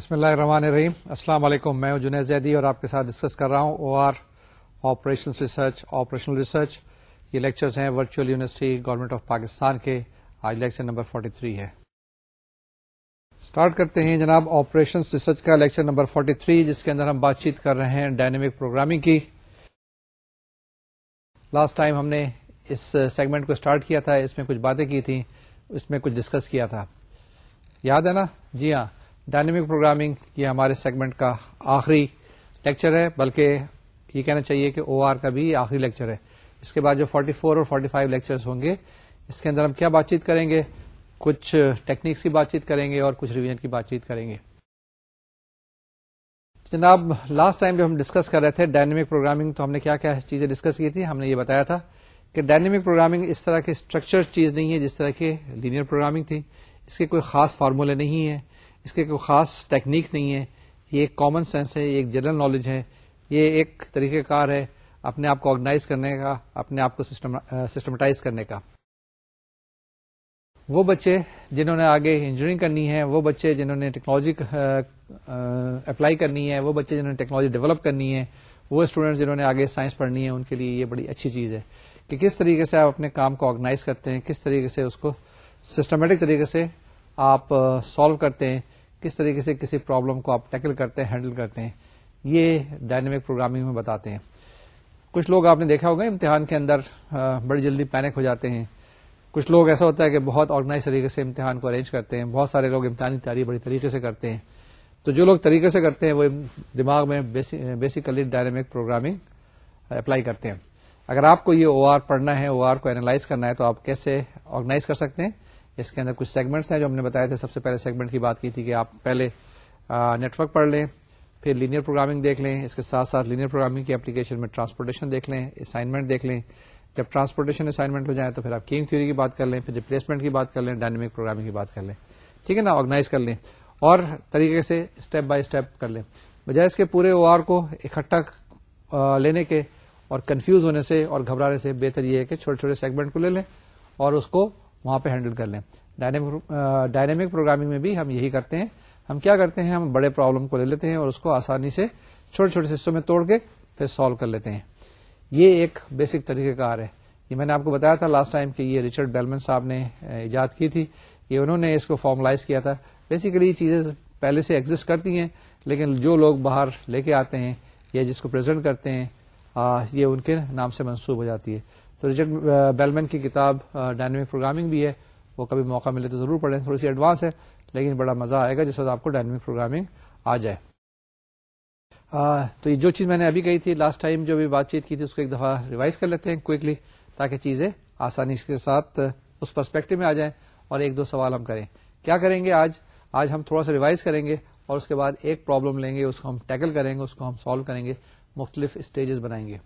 بسم اللہ الرحمن الرحیم۔ السلام علیکم، میں جنید زیدی اور آپ کے ساتھ ڈسکس کر رہا ہوں O R operation research operational research یہ لیکچرز ہیں virtual university government of Pakistan کے۔ آج لیکچر نمبر 43 ہے۔ اسٹارٹ کرتے ہیں جناب آپریشن ریسرچ کا لیکچر نمبر 43 جس کے اندر ہم بات چیت کر رہے ہیں ڈائنمک پروگرامنگ کی۔ لاسٹ ٹائم ہم نے اس سیگمنٹ کو اسٹارٹ کیا تھا، اس میں کچھ باتیں کی تھیں، اس میں کچھ ڈسکس کیا تھا۔ یاد ہے نا؟ جی ہاں۔ ڈائنمک پروگرامنگ یہ ہمارے سیگمنٹ کا آخری لیکچر ہے، بلکہ یہ کہنا چاہیے کہ او آر کا بھی آخری لیکچر ہے۔ اس کے بعد جو 44 فور اور 45 فائیو لیکچر ہوں گے، اس کے اندر ہم کیا بات چیت کریں گے؟ کچھ ٹیکنیکس کی بات چیت کریں گے اور کچھ ریویژن کی بات چیت کریں گے۔ جناب لاسٹ ٹائم جب ہم ڈسکس کر رہے تھے ڈائنمک پروگرامنگ تو ہم نے کیا کیا چیزیں ڈسکس کی تھی ہم نے یہ بتایا تھا کہ ڈائنمک پروگرامنگ اس طرح کی اسٹرکچر چیز نہیں ہے جس طرح کی لینئر پروگرامنگ تھی اس کے کوئی خاص فارمولے نہیں ہے۔ اس کے کوئی خاص ٹیکنیک نہیں ہے، یہ ایک کامن سینس ہے، یہ ایک جنرل نالج ہے، یہ ایک طریقہ کار ہے اپنے آپ کو آرگنائز کرنے کا، اپنے آپ کو سسٹمٹائز کرنے کا۔ وہ بچے جنہوں نے آگے انجینئرنگ کرنی ہے، وہ بچے جنہوں نے ٹیکنالوجی اپلائی کرنی ہے، وہ بچے جنہوں نے ٹیکنالوجی ڈیولپ کرنی ہے، وہ اسٹوڈینٹ جنہوں نے آگے سائنس پڑھنی ہے، ان کے لیے یہ بڑی اچھی چیز ہے کہ کس طریقے سے آپ اپنے کام کو آرگنائز کرتے ہیں، کس طریقے سے اس کو سسٹمیٹک طریقے سے آپ سالو کرتے ہیں، کس طریقے سے کسی پرابلم کو آپ ٹیکل کرتے ہیں ہینڈل کرتے ہیں، یہ ڈائنمک پروگرامنگ میں بتاتے ہیں۔ کچھ لوگ آپ نے دیکھا ہوگا امتحان کے اندر بڑی جلدی پینک ہو جاتے ہیں۔ کچھ لوگ ایسا ہوتا ہے کہ بہت آرگنائز طریقے سے امتحان کو ارینج کرتے ہیں، بہت سارے لوگ امتحانی تیاری بڑی طریقے سے کرتے ہیں۔ تو جو لوگ طریقے سے کرتے ہیں، وہ دماغ میں بیسیکلی ڈائنمک پروگرامنگ اپلائی کرتے ہیں۔ اگر آپ کو یہ او آر پڑھنا ہے او آر کو اینالائز کرنا ہے، تو آپ کیسے آرگنائز کر سکتے ہیں؟ اس کے اندر کچھ سیگمنٹس ہیں جو ہم نے بتایا تھے۔ سب سے پہلے سیگمنٹ کی بات کی تھی کہ آپ پہلے نیٹ ورک پڑھ لیں، پھر لینئر پروگرامنگ دیکھ لیں، اس کے ساتھ ساتھ لینئر پروگرامنگ کی اپلیکیشن میں ٹرانسپورٹیشن دیکھ لیں اسائنمنٹ دیکھ لیں۔ جب ٹرانسپورٹیشن اسائنمنٹ ہو جائے تو پھر آپ کینگ تھیوری کی بات کر لیں، پھر ریپلیسمنٹ کی بات کر لیں ڈائنمک پروگرامنگ کی بات کر لیں۔ ٹھیک ہے نا؟ آرگنائز کر لیں اور طریقے سے اسٹیپ بائی اسٹیپ کر لیں۔ بجائے اس کے پورے او آر کو اکٹھا لینے کے اور کنفیوز ہونے سے اور گھبرانے سے بہتر یہ ہے کہ چھوٹے چھوٹے سیگمنٹ کو لے لیں اور اس کو وہاں پہ ہینڈل کر لیں۔ ڈائنمک پروگرامنگ میں بھی ہم یہی کرتے ہیں۔ ہم کیا کرتے ہیں؟ ہم بڑے پرابلم کو لے لیتے ہیں اور اس کو آسانی سے چھوٹے چھوٹے حصوں میں توڑ کے پھر سالو کر لیتے ہیں۔ یہ ایک بیسک طریقہ کار ہے۔ یہ میں نے آپ کو بتایا تھا لاسٹ ٹائم کہ یہ ریچرڈ بیلمن صاحب نے ایجاد کی تھی۔ یہ انہوں نے اس کو فارملائز کیا تھا۔ بیسیکلی یہ چیزیں پہلے سے ایگزٹ کرتی ہیں، لیکن جو لوگ باہر لے کے آتے ہیں یا جس کو پرزینٹ کرتے ہیں یہ ان کے نام سے منسوب ہو جاتی ہے۔ تو ریچرڈ بیلمن کی کتاب ڈائنمک پروگرامنگ بھی ہے۔ وہ کبھی موقع ملے تو ضرور پڑھیں، تھوڑی سی ایڈوانس ہے، لیکن بڑا مزہ آئے گا جس وقت آپ کو ڈائنمک پروگرامنگ آ جائے۔ تو یہ جو چیز میں نے ابھی کہی تھی لاسٹ ٹائم جو بھی بات چیت کی تھی، اس کو ایک دفعہ ریوائز کر لیتے ہیں کوئکلی تاکہ چیزیں آسانی کے ساتھ اس پرسپیکٹو میں آ جائیں اور ایک دو سوال ہم کریں۔ کیا کریں گے آج؟ آج ہم تھوڑا سا ریوائز کریں گے اور اس کے بعد ایک پرابلم لیں گے، اس کو ہم ٹیکل کریں گے، اس کو ہم سالو کریں گے، مختلف اسٹیجز بنائیں گے۔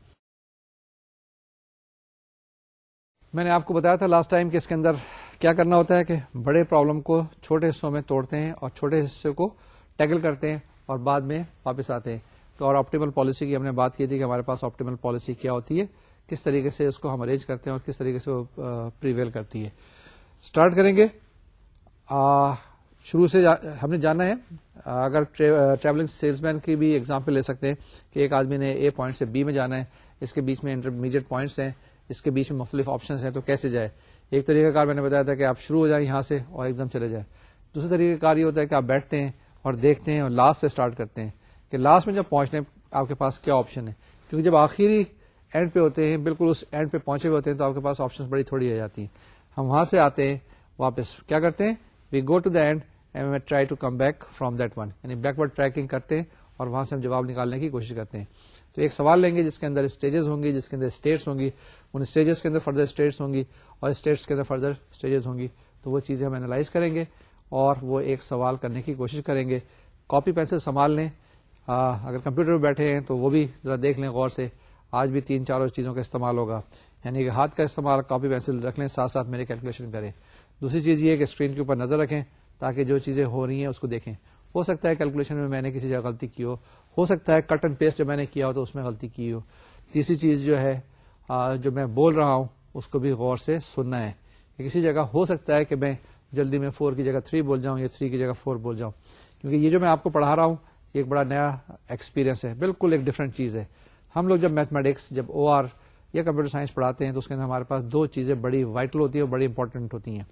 میں نے آپ کو بتایا تھا لاسٹ ٹائم کہ اس کے اندر کیا کرنا ہوتا ہے کہ بڑے پرابلم کو چھوٹے حصوں میں توڑتے ہیں اور چھوٹے حصے کو ٹیکل کرتے ہیں اور بعد میں واپس آتے ہیں۔ تو اور آپٹیمل پالیسی کی ہم نے بات کی تھی کہ ہمارے پاس آپٹیمل پالیسی کیا ہوتی ہے، کس طریقے سے اس کو ہم ارینج کرتے ہیں اور کس طریقے سے وہ پریویل کرتی ہے۔ اسٹارٹ کریں گے۔ شروع سے ہم نے جانا ہے، اگر ٹریولنگ سیلس مین کی بھی ایگزامپل لے سکتے ہیں کہ ایک آدمی نے اے پوائنٹ سے بی میں جانا ہے، اس کے بیچ میں انٹرمیڈیٹ پوائنٹس ہیں۔ اس کے بیچ میں مختلف آپشنس ہیں تو کیسے جائے؟ ایک طریقہ کار میں نے بتایا تھا کہ آپ شروع ہو جائیں یہاں سے اور ایک دم چلے جائیں۔ دوسرے طریقہ کار یہ ہوتا ہے کہ آپ بیٹھتے ہیں اور دیکھتے ہیں اور لاسٹ سے اسٹارٹ کرتے ہیں کہ لاسٹ میں جب پہنچنے آپ کے پاس کیا آپشن ہے؟ کیونکہ جب آخری اینڈ پہ ہوتے ہیں، بالکل اس اینڈ پہ پہنچے ہوئے ہوتے ہیں تو آپ کے پاس آپشن بڑی تھوڑی ہو جاتی ہیں۔ ہم وہاں سے آتے ہیں، واپس کیا کرتے ہیں؟ We go to the end and try to come back from that one یعنی بیکورڈ ٹریکنگ کرتے ہیں اور وہاں سے ہم جواب نکالنے کی کوشش کرتے ہیں۔ تو ایک سوال لیں گے جس کے اندر اسٹیجز ہوں گی، جس کے اندر اسٹیٹس ہوں گی۔ ان اسٹیجز کے اندر فردر اسٹیٹس ہوں گی اور اسٹیٹس کے اندر فردر اسٹیجز ہوں گی۔ تو وہ چیزیں ہم اینالائز کریں گے اور وہ ایک سوال کرنے کی کوشش کریں گے۔ کاپی پینسل سنبھال لیں۔ اگر کمپیوٹر پہ بیٹھے ہیں تو وہ بھی ذرا دیکھ لیں غور سے۔ آج بھی تین چاروں چیزوں کا استعمال ہوگا۔ یعنی کہ ہاتھ کا استعمال کاپی پینسل رکھ لیں، ساتھ ساتھ میرے کیلکولیشن کریں۔ دوسری چیز یہ کہ اسکرین کے اوپر نظر رکھیں تاکہ جو چیزیں ہو رہی ہیں اس کو دیکھیں۔ ہو سکتا ہے کیلکولیشن میں میں نے کسی جگہ غلطی کی ہو۔ ہو سکتا ہے کٹ اینڈ پیسٹ جو میں نے کیا ہو تو اس میں غلطی کی ہو۔ تیسری چیز جو ہے جو میں بول رہا ہوں، اس کو بھی غور سے سننا ہے۔ کسی جگہ ہو سکتا ہے کہ میں جلدی میں فور کی جگہ تھری بول جاؤں یا تھری کی جگہ فور بول جاؤں۔ کیونکہ یہ جو میں آپ کو پڑھا رہا ہوں، یہ ایک بڑا نیا ایکسپیرینس ہے۔ بالکل ایک ڈفرینٹ چیز ہے۔ ہم لوگ جب میتھمیٹکس جب او آر یا کمپیوٹر سائنس پڑھاتے ہیں تو اس کے اندر ہمارے پاس دو چیزیں بڑی وائٹل ہوتی ہیں اور بڑی امپورٹنٹ ہوتی ہیں۔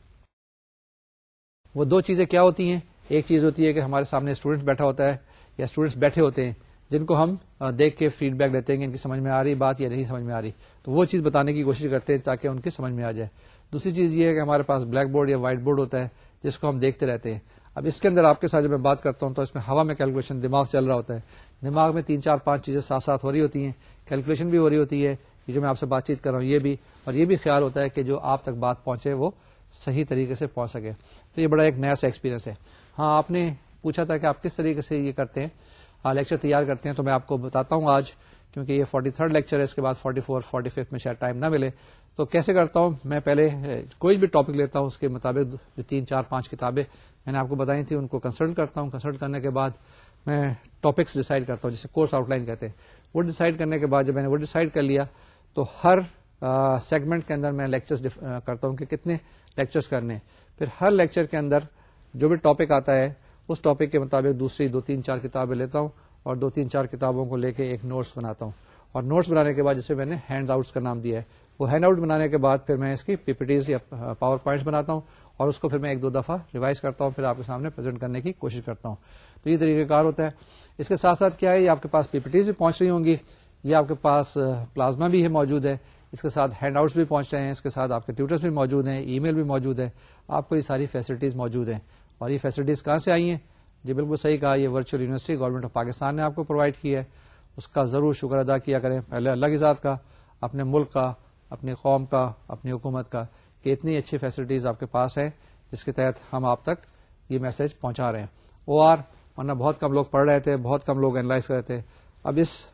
وہ دو چیزیں کیا ہوتی ہیں؟ ایک چیز ہوتی ہے کہ ہمارے سامنے اسٹوڈنٹ بیٹھا ہوتا ہے یا اسٹوڈینٹس بیٹھے ہوتے ہیں، جن کو ہم دیکھ کے فیڈ بیک دیتے ہیں کہ ان کی سمجھ میں آ رہی بات یا نہیں سمجھ میں آ رہی۔ تو وہ چیز بتانے کی کوشش کرتے ہیں تاکہ ان کی سمجھ میں آ جائے۔ دوسری چیز یہ ہے کہ ہمارے پاس بلیک بورڈ یا وائٹ بورڈ ہوتا ہے، جس کو ہم دیکھتے رہتے ہیں۔ اب اس کے اندر آپ کے ساتھ جب میں بات کرتا ہوں تو اس میں ہوا میں کیلکولیشن دماغ چل رہا ہوتا ہے۔ دماغ میں تین چار پانچ چیزیں ساتھ ساتھ ہو رہی ہوتی ہیں۔ کیلکولیشن بھی ہو رہی ہوتی ہے، یہ جو میں آپ سے بات چیت کر رہا ہوں، یہ بھی۔ اور یہ بھی خیال ہوتا ہے کہ جو آپ تک بات پہنچے وہ صحیح طریقے سے پہنچ سکے۔ تو یہ بڑا ایک نیا سا ایکسپیرینس ہے۔ ہاں آپ نے پوچھا تھا کہ آپ کس طریقے سے یہ کرتے ہیں۔ لیکچر تیار کرتے ہیں تو میں آپ کو بتاتا ہوں آج، کیونکہ یہ فورٹی تھرڈ لیکچر ہے، اس کے بعد فورٹی فور فورٹی ففتھ میں شاید ٹائم نہ ملے۔ تو کیسے کرتا ہوں؟ میں پہلے کوئی بھی ٹاپک لیتا ہوں، اس کے مطابق جو تین، چار، پانچ کتابیں میں نے آپ کو بتائی تھی ان کو کنسلٹ کرتا ہوں۔ کنسلٹ کرنے کے بعد میں ٹاپکس ڈیسائڈ کرتا ہوں، جسے کورس آؤٹ لائن کہتے ہیں۔ وہ ڈیسائڈ کرنے کے بعد جب میں نے وہ ڈیسائڈ کر لیا، تو ہر سیگمنٹ کے اندر میں لیکچر کرتا ہوں کہ کتنے لیکچرس کرنے پھر ہر لیکچر کے اندر جو بھی ٹاپک آتا ہے، اس ٹاپک کے مطابق دوسری دو تین چار کتابیں لیتا ہوں اور دو تین چار کتابوں کو لے کے ایک نوٹس بناتا ہوں۔ اور نوٹس بنانے کے بعد جسے میں نے ہینڈ آؤٹس کا نام دیا ہے۔ وہ ہینڈ آؤٹ بنانے کے بعد پھر میں اس کی پی پی ٹیز یا پاور پوائنٹس بناتا ہوں اور اس کو پھر میں ایک دو دفعہ ریوائز کرتا ہوں، پھر آپ کے سامنے پرزینٹ کرنے کی کوشش کرتا ہوں۔ تو یہ طریقہ کار ہوتا ہے۔ اس کے ساتھ ساتھ کیا ہے، یہ آپ کے پاس پی پی ٹیز بھی پہنچ رہی ہوں گی، یہ آپ کے پاس پلازما بھی ہے موجود ہے۔ اس کے ساتھ ہینڈ آؤٹس بھی پہنچ رہے ہیں، اس کے ساتھ آپ کے ٹیوٹرس بھی موجود ہیں ای میل بھی موجود ہے۔ آپ کو یہ ساری فیسلٹیز موجود ہیں۔ اور یہ فیسلٹیز کہاں سے آئی ہیں؟ جی بالکل صحیح کہا، یہ virtual university government of Pakistan نے آپ کو پرووائڈ کی ہے۔ اس کا ضرور شکر ادا کیا کریں۔ پہلے اللہ کی ذات کا، اپنے ملک کا، اپنی قوم کا، اپنی حکومت کا، کہ اتنی اچھی فیسلٹیز آپ کے پاس ہے جس کے تحت ہم آپ تک یہ میسج پہنچا رہے ہیں۔ او آر ورنہ بہت کم لوگ پڑھ رہے تھے، بہت کم لوگ اینالائز کر رہے تھے۔ اب اس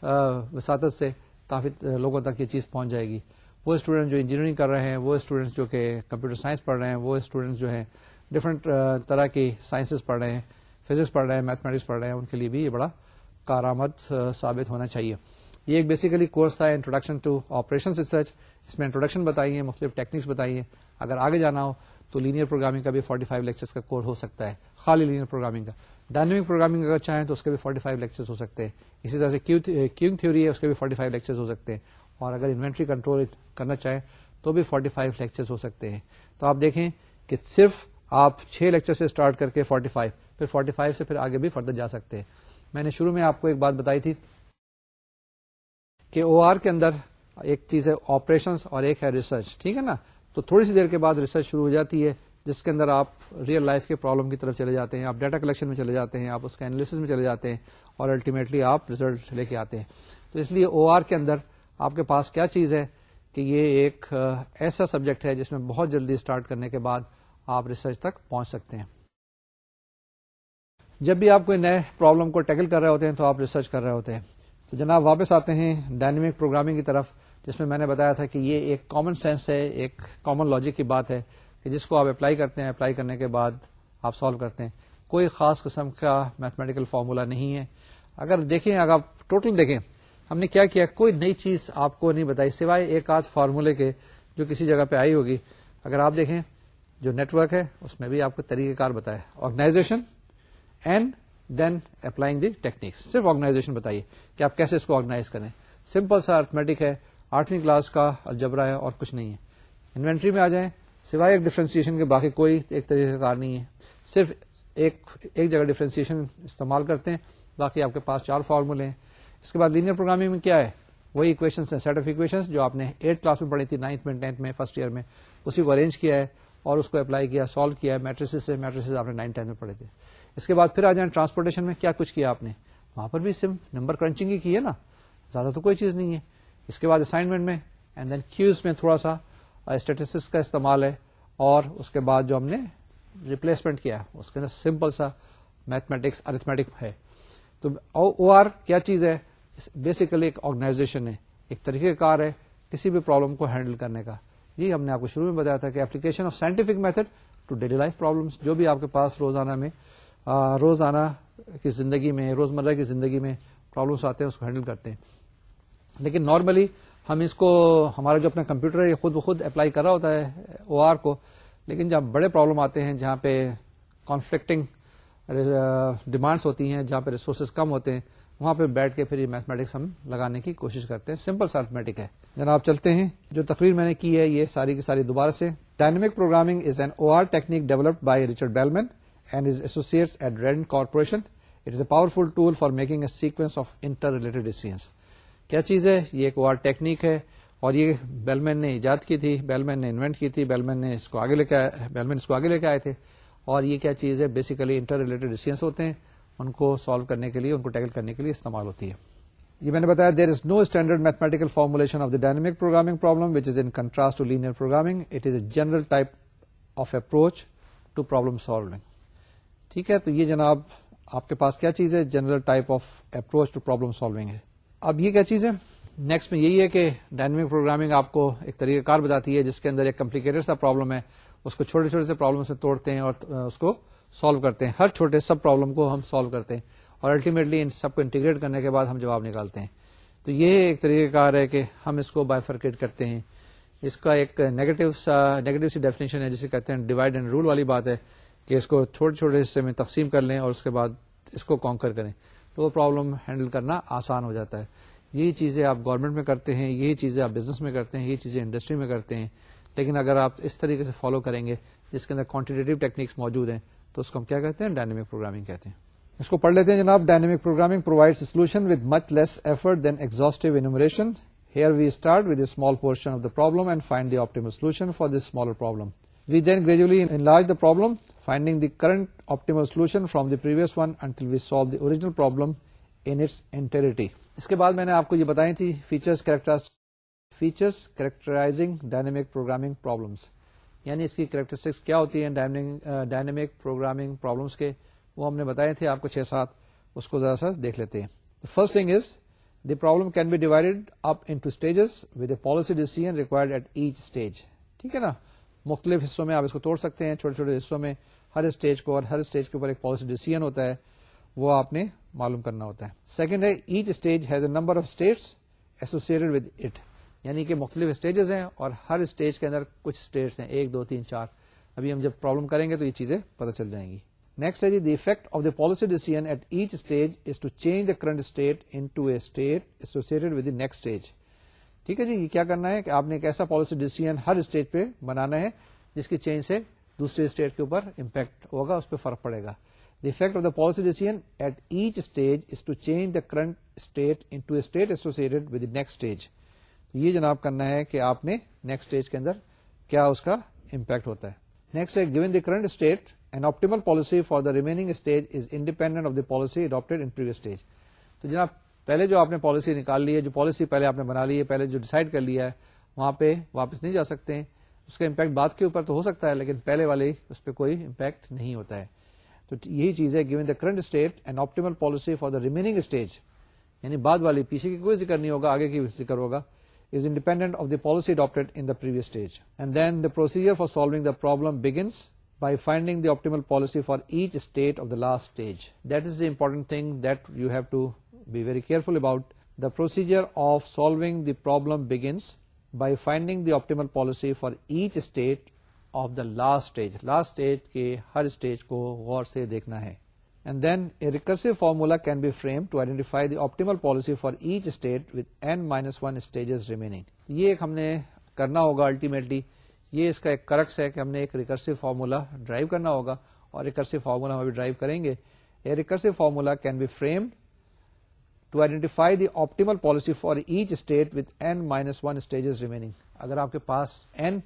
وساطت سے کافی لوگوں تک یہ چیز پہنچ جائے گی۔ وہ اسٹوڈنٹ جو انجینئرنگ کر رہے ہیں، وہ اسٹوڈینٹس جو کہ کمپیوٹر سائنس پڑھ رہے ہیں، وہ اسٹوڈینٹس جو ہیں ڈفرنٹ uh, طرح کی سائنسز پڑھ رہے ہیں فزکس پڑھ رہے ہیں میتھمیٹکس پڑھ رہے ہیں، ان کے لیے بھی یہ بڑا کارآمد uh, ثابت ہونا چاہیے۔ یہ ایک بیسیکلی کورس تھا انٹروڈکشن ٹو آپریشن ریسرچ اس میں انٹروڈکشن بتائیے مختلف ٹیکنیکس بتائیے اگر آگے جانا ہو تو لینئر پروگرامنگ کا بھی 45 فائیو لیکچرس کا کورس ہو سکتا ہے، خالی لینئر پروگرامنگ کا۔ ڈائنمک پروگرامنگ اگر چاہیں تو اس کے بھی 45 فائیو لیکچر ہو سکتے ہیں۔ اسی طرح سے کیونگ تھیوری uh, ہے، اس کے بھی 45 فائیو لیکچر ہو سکتے ہیں۔ اور اگر انوینٹری کنٹرول کرنا چاہیں تو بھی 45 فائیو لیکچر ہو سکتے ہیں۔ تو آپ دیکھیں کہ صرف آپ چھ لیکچر سے اسٹارٹ کر کے 45 پھر 45 سے پھر آگے بھی فردر جا سکتے ہیں۔ میں نے شروع میں آپ کو ایک بات بتائی تھی کہ او آر کے اندر ایک چیز ہے آپریشن اور ایک ہے ریسرچ ٹھیک ہے نا؟ تو تھوڑی سی دیر کے بعد ریسرچ شروع ہو جاتی ہے، جس کے اندر آپ ریئل لائف کے پرابلم کی طرف چلے جاتے ہیں، آپ ڈیٹا کلیکشن میں چلے جاتے ہیں، آپ اس کے اینالس میں چلے جاتے ہیں اور الٹیمیٹلی آپ ریزلٹ لے کے آتے ہیں۔ تو اس لیے او آر کے اندر آپ کے پاس کیا چیز ہے کہ یہ ایک ایسا سبجیکٹ ہے جس میں بہت جلدی اسٹارٹ کرنے کے بعد آپ ریسرچ تک پہنچ سکتے ہیں۔ جب بھی آپ کوئی نئے پرابلم کو ٹیکل کر رہے ہوتے ہیں تو آپ ریسرچ کر رہے ہوتے ہیں۔ تو جناب واپس آتے ہیں ڈائنمک پروگرامنگ کی طرف، جس میں میں نے بتایا تھا کہ یہ ایک کامن سینس ہے، ایک کامن لاجک کی بات ہے کہ جس کو آپ اپلائی کرتے ہیں اپلائی کرنے کے بعد آپ سالو کرتے ہیں۔ کوئی خاص قسم کا میتھمیٹیکل فارمولا نہیں ہے۔ اگر دیکھیں، اگر آپ ٹوٹل دیکھیں، ہم نے کیا کیا؟ کوئی نئی چیز آپ کو نہیں بتائی سوائے ایک آدھ فارمولے کے جو کسی جگہ پہ آئی ہوگی۔ اگر آپ دیکھیں جو نیٹ ورک ہے، اس میں بھی آپ کو طریقہ کار بتایا organisation and then applying the techniques صرف آرگنائزیشن بتائیے کہ آپ کیسے اس کو آرگنائز کریں۔ سمپل سا ارتھمیٹک ہے، آٹھویں کلاس کا الجبرا ہے اور کچھ نہیں ہے۔ انوینٹری میں آ جائیں، سوائے ایک ڈفرینسیشن کے، باقی کوئی ایک طریقہ کار نہیں ہے۔ صرف ایک ایک جگہ ڈفرینسیشن استعمال کرتے ہیں، باقی آپ کے پاس چار فارمولے ہیں۔ اس کے بعد لینئر پروگرامنگ میں کیا ہے؟ وہی اکویشن سیٹ آف اکویشن جو آپ نے ایٹ کلاس میں پڑھی تھی نائنتھ میں ٹینتھ میں فرسٹ ایئر میں، اسی کو ارینج کیا ہے۔ اور اس کو اپلائی کیا سالو کیا ہے میٹریس سے میٹریس آپ نے نائن ٹینتھ میں پڑھے تھے۔ اس کے بعد پھر آ جائیں ٹرانسپورٹیشن میں، کیا کچھ کیا آپ نے؟ وہاں پر بھی سم نمبر کرنچنگ ہی کی ہے نا۔ زیادہ تو کوئی چیز نہیں ہے۔ اس کے بعد اسائنمنٹ میں اینڈ دین کیوز میں تھوڑا سا اسٹیٹسٹکس کا استعمال ہے۔ اور اس کے بعد جو ہم نے ریپلیسمنٹ کیا، اس کے اندر سمپل سا میتھمیٹکس ارتھمیٹک ہے۔ تو او آر کیا چیز ہے؟ بیسیکلی ایک آرگنائزیشن ہے۔ ایک طریقہ کار ہے، کسی بھی پرابلم کو ہینڈل کرنے کا۔ جی ہم نے آپ کو شروع میں بتایا تھا کہ application of scientific method to daily life problems جو بھی آپ کے پاس روزانہ میں روزانہ کی زندگی میں، روزمرہ کی زندگی میں پرابلمس آتے ہیں، اس کو ہینڈل کرتے ہیں۔ لیکن نارملی ہم اس کو، ہمارا جو اپنا کمپیوٹر ہے، یہ خود بخود اپلائی کر رہا ہوتا ہے او آر کو۔ لیکن جب بڑے پرابلم آتے ہیں، جہاں پہ کانفلکٹنگ ڈیمانڈس ہوتی ہیں، جہاں پہ ریسورسز کم ہوتے ہیں وہاں پہ بیٹھ کے پھر یہ میتھمیٹکس ہم لگانے کی کوشش کرتے ہیں۔ سمپل سیلفمیٹک ہے۔ جناب چلتے ہیں۔ جو تقریر میں نے کی ہے یہ ساری کی ساری دوبارہ سے۔ Dynamic programming is an O R technique developed by Richard Bellman and his associates at RAND corporation it is a powerful tool for making a sequence of interrelated decisions کیا چیز ہے؟ یہ ایک او آر ٹیکنیک ہے۔ اور یہ Bellman نے ایجاد کی تھی۔ بیلمین نے انوینٹ کی تھی۔ بیلمین نے اس کو آگے لے کے بیلمین اس کو آگے لے کے آئے تھے۔ اور یہ کیا چیز ہے؟ بیسیکلی انٹر ریلیٹڈ ڈیسیزنس ہوتے ہیں۔ ان کو سالو کرنے کے لیے، ان کو ٹیکل کرنے کے لیے استعمال ہوتی ہے۔ یہ میں نے بتایا there is no standard mathematical formulation of the dynamic programming problem which is in contrast to linear programming it is a general type of approach to problem solving ٹھیک ہے، تو یہ جناب، آپ کے پاس کیا چیز ہے؟ General type of approach to problem solving ہے۔ اب یہ کیا چیز ہے؟ نیکسٹ میں یہی ہے کہ ڈائنمک پروگرامنگ آپ کو ایک طریقہ کار بتاتی ہے، جس کے اندر ایک کمپلیکیٹڈ سا پرابلم ہے، اس کو چھوٹے چھوٹے سے پرابلم سے توڑتے ہیں اور اس کو سالو کرتے ہیں۔ ہر چھوٹے سب پرابلم کو ہم سالو کرتے ہیں اور الٹیمیٹلی ان سب کو انٹیگریٹ کرنے کے بعد ہم جواب نکالتے ہیں۔ تو یہ ایک طریقہ کار ہے کہ ہم اس کو بائیفرکیٹ کرتے ہیں۔ اس کا ایک نیگیٹو سا نیگیٹو سی ڈیفینیشن ہے جسے کہتے ہیں ڈیوائڈ اینڈ رول والی بات ہے کہ اس کو چھوٹے چھوٹے حصے میں تقسیم کر لیں اور اس کے بعد اس کو کانکر کریں۔ تو وہ پرابلم ہینڈل کرنا آسان ہو جاتا ہے۔ یہی چیزیں آپ گورنمنٹ میں کرتے ہیں، یہی چیزیں آپ بزنس میں کرتے ہیں، یہی چیزیں انڈسٹری میں کرتے ہیں۔ لیکن اگر آپ اس طریقے سے فالو کریں گے، جس کے اندر کوانٹیٹیو ٹیکنیکس موجود ہیں تو اس کو ہم کیا کہتے ہیں؟ ڈائنمک پروگرامنگ کہتے ہیں۔ اس کو پڑھ لیتے ہیں جناب۔ Dynamic programming provide solution with much less effort than exhaustive enumeration here we start with small portion of the problem and find the optimal solution for this smaller problem we then gradually enlarge the problem finding the current optimal solution from the previous one until we solve the original problem in its entirety اس کے بعد میں نے آپ کو یہ بتائی تھی features character features characterizing dynamic programming problems یعنی اس کی کریکٹرسٹکس کیا ہوتی ہیں ڈائنمک پروگرامنگ پرابلمس کے؟ وہ ہم نے بتائے تھے، آپ کو چھ سات اس کو ذرا سا دیکھ لیتے ہیں۔ First thing is the problem can be divided up into stages with a policy decision required at each stage ٹھیک ہے نا؟ مختلف حصوں میں آپ اس کو توڑ سکتے ہیں، چھوٹے چھوٹے حصوں میں ہر اسٹیج کو اور ہر اسٹیج کے اوپر ایک پالیسی ڈیسیزن ہوتا ہے، وہ آپ نے معلوم کرنا ہوتا ہے۔ سیکنڈ ہے each stage has a number of states associated with it یعنی کہ مختلف اسٹیجز ہیں اور ہر اسٹیج کے اندر کچھ اسٹیٹس ہیں۔ ایک، دو، تین، چار۔ ابھی ہم جب پرابلم کریں گے تو یہ چیزیں پتہ چل جائیں گی۔ نیکسٹ ہے the effect of the policy decision at each stage is to change the current state into a state associated with the next stage ٹھیک ہے جی یہ کیا کرنا ہے کہ آپ نے ایک ایسا پالیسی ڈیسیزن ہر اسٹیج پہ بنانا ہے جس کی چینج سے دوسرے اسٹیٹ کے اوپر امپیکٹ ہوگا، اس پہ فرق پڑے گا۔ The effect of the policy decision at each stage is to change the current state into a state associated with the next یہ جناب کرنا ہے کہ آپ نے نیکسٹ اسٹیج کے اندر کیا اس کا امپیکٹ ہوتا ہے۔ نیکسٹ ہے given the current state and optimal policy for the remaining stage is independent of the policy adopted in previous stage تو جناب، پہلے جو آپ نے پالیسی نکال لی ہے، جو پالیسی پہلے آپ نے بنا لی ہے، پہلے جو ڈیسائڈ کر لیا ہے، وہاں پہ واپس نہیں جا سکتے ہیں۔ اس کا امپیکٹ بعد کے اوپر تو ہو سکتا ہے، لیکن پہلے والے اس پہ کوئی امپیکٹ نہیں ہوتا ہے۔ تو یہی چیز ہے given the current state and optimal policy for the remaining stage یعنی بعد والی، پیچھے کی کوئی ذکر نہیں ہوگا، آگے کی ذکر ہوگا۔ Is independent of the policy adopted in the previous stage and then the procedure for solving the problem begins by finding the optimal policy for each state of the last stage that is the important thing that you have to be very careful about the procedure of solving the problem begins by finding the optimal policy for each state of the last stage last stage کے ہر stage کو غور سے دیکھنا ہے and then a recursive formula can be frame to identify the optimal policy for each state with N minus one stages remaining یہ ایک ہم نے کرنا ہوگا الٹیمیٹلی یہ اس کا ایک کرکس ہے کہ ہم نے ایک ریکرسو فارمولا ڈرائیو کرنا ہوگا اور ریکرسو فارمولا ہم ابھی ڈرائیو کریں گے a recursive formula can be frame to identify the optimal policy for each state with N minus one stages remaining اگر آپ کے پاس این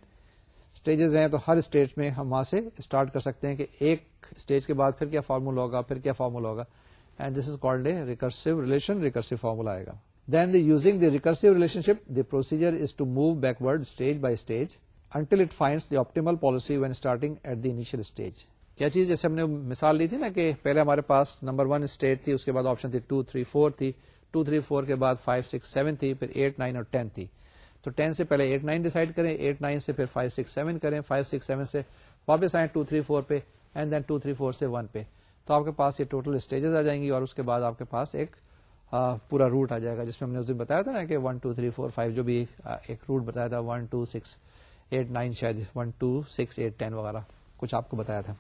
اسٹیجز ہیں تو ہر اسٹیج میں ہم وہاں سے اسٹارٹ کر سکتے ہیں کہ ایک اسٹیج کے بعد پھر کیا فارمولا ہوگا، پھر کیا فارمولا ہوگا۔ And this is called a recursive relation recursive formula آئے گا۔ Then the using the recursive relationship the procedure is to move backward stage by stage until it finds the optimal policy when starting at the initial stage کیا چیز؟ جیسے ہم نے مثال لی تھی نا کہ پہلے ہمارے پاس نمبر ون اسٹیٹ تھی، اس کے بعد آپشن تھی ٹو تھری فور تھی۔ ٹو تھری فور کے بعد فائیو سکس سیون تھی، پھر ایٹ نائن اور ٹین تھی۔ تو ٹین سے پہلے ایٹ نائن ڈیسائڈ کریں ایٹ نائن سے پھر فائیو سکس سیون کریں فائیو سکس سیون سے واپس آئیں ٹو تھری فور پہ and then two three four سے ون پہ۔ تو آپ کے پاس یہ ٹوٹل اسٹیجز آ جائیں گی اور اس کے بعد آپ کے پاس ایک پورا روٹ آ جائے گا۔ جس میں ہم نے اس دن بتایا تھا نا کہ one two three four five جو بھی ایک روٹ بتایا تھا one two six eight nine شاید one two six eight ten وغیرہ، کچھ آپ کو بتایا تھا۔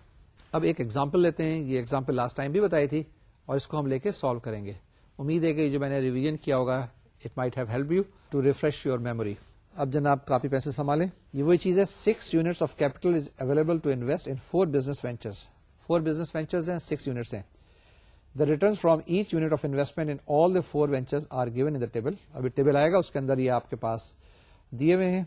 اب ایک ایگزامپل لیتے ہیں۔ یہ ایگزامپل لاسٹ ٹائم بھی بتائی تھی اور اس کو ہم لے کے سالو کریں گے۔ امید ہے کہ جو میں نے ریویژن کیا ہوگا it might have help you to refresh your memory اب جناب کاپی پیسے سنبھالیں۔ یہ وہی چیز ہے six units of capital is available to invest in four business ventures four business ventures ہیں سکس یونٹس ہیں۔ The return from each unit of investment in all the four ventures are given in the table ابھی table آئے گا، اس کے اندر یہ آپ کے پاس دیے ہوئے ہیں۔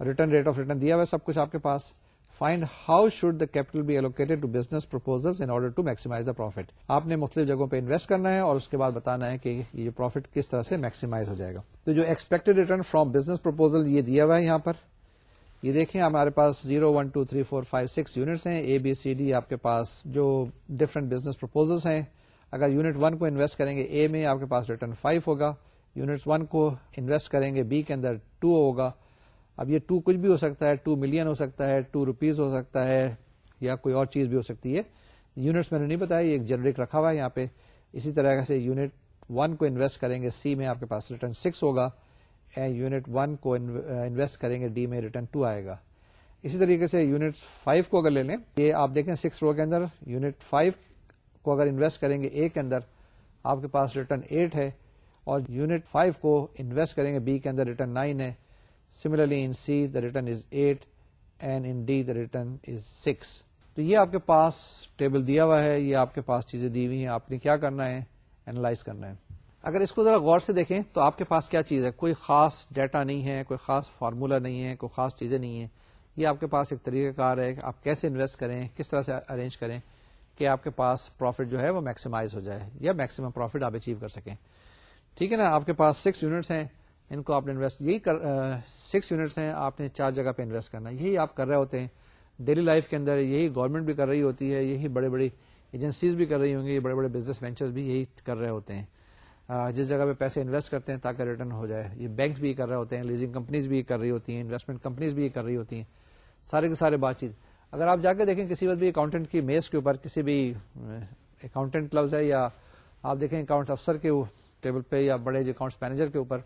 ریٹرن ریٹ آف ریٹرن دیا ہوا ہے، سب کچھ آپ کے پاس۔ Find how should the capital be allocated to business proposal in order to maximise the profit آپ نے مختلف جگہوں پہ انویسٹ کرنا ہے اور اس کے بعد بتانا ہے کہ یہ پروفٹ کس طرح سے میکسیمائز ہو جائے گا تو جو expected return from business proposal یہ دیا ہوا ہے یہاں پر یہ دیکھیں ہمارے پاس zero one two three four five six units ہیں اے بی سی ڈی آپ کے پاس جو ڈفرنٹ بزنس پرپوزلس ہیں اگر یونٹ ون کو انویسٹ کریں گے اے میں آپ کے پاس ریٹرن فائیو ہوگا یونٹ ون کو انویسٹ کریں گے بی کے اندر ٹو ہوگا اب یہ ٹو کچھ بھی ہو سکتا ہے، ٹو ملین ہو سکتا ہے، ٹو روپیز ہو سکتا ہے یا کوئی اور چیز بھی ہو سکتی ہے۔ یونٹس میں نے نہیں بتایا، یہ ایک جنرک رکھا ہوا ہے یہاں پہ۔ اسی طرح سے یونٹ ون کو انویسٹ کریں گے، سی میں آپ کے پاس ریٹرن سکس ہوگا یونٹ ون کو انویسٹ کریں گے، ڈی میں ریٹرن ٹو آئے گا۔ اسی طریقے سے یونٹ فائیو کو اگر لے لیں، یہ آپ دیکھیں سکس رو کے اندر، یونٹ فائیو کو اگر انویسٹ کریں گے اے کے اندر، آپ کے پاس ریٹرن ایٹ ہے اور یونٹ فائیو کو انویسٹ کریں گے، بی کے اندر ریٹرن نائن ہے۔ Similarly in C the return is eight and in D the return is six تو یہ آپ کے پاس ٹیبل دیا ہوا ہے، یہ آپ کے پاس چیزیں دی ہوئی ہیں، آپ نے کیا کرنا ہے؟ اینالائز کرنا ہے۔ اگر اس کو ذرا غور سے دیکھیں تو آپ کے پاس کیا چیز ہے؟ کوئی خاص ڈیٹا نہیں ہے، کوئی خاص فارمولا نہیں ہے، کوئی خاص چیزیں نہیں ہیں۔ یہ آپ کے پاس ایک طریقہ کار ہے، آپ کیسے انویسٹ کریں، کس طرح سے ارینج کریں کہ آپ کے پاس پروفٹ جو ہے وہ میکسیمائز ہو جائے یا میکسیمم پروفٹ آپ اچیو کر سکیں۔ ٹھیک ہے نا؟ آپ کے پاس سکس یونٹس ہیں۔ ان کو آپ نے انویسٹ یہی سکس یونٹس ہیں، آپ نے چار جگہ پہ انویسٹ کرنا یہی آپ کر رہے ہوتے ہیں۔ ڈیلی لائف کے اندر یہی گورنمنٹ بھی کر رہی ہوتی ہے، یہی بڑے بڑی ایجنسیز بھی کر رہی ہوں گی، بڑے بڑے بزنس وینچرز بھی یہی کر رہے ہوتے ہیں۔ جس جگہ پہ پیسے انویسٹ کرتے ہیں تاکہ ریٹرن ہو جائے۔ یہ بینکس بھی کر رہے ہوتے ہیں لیزنگ کمپنیز بھی کر رہی ہوتی ہیں انویسٹمنٹ کمپنیز بھی کر رہی ہوتی ہیں۔ سارے کے سارے بات چیت۔ اگر آپ جا کے دیکھیں کسی وقت بھی اکاؤنٹنٹ کی میز کے اوپر کسی بھی اکاؤنٹنٹ لفظ ہے یا آپ دیکھیں اکاؤنٹ افسر کے ٹیبل پہ یا بڑے اکاؤنٹس مینیجر کے اوپر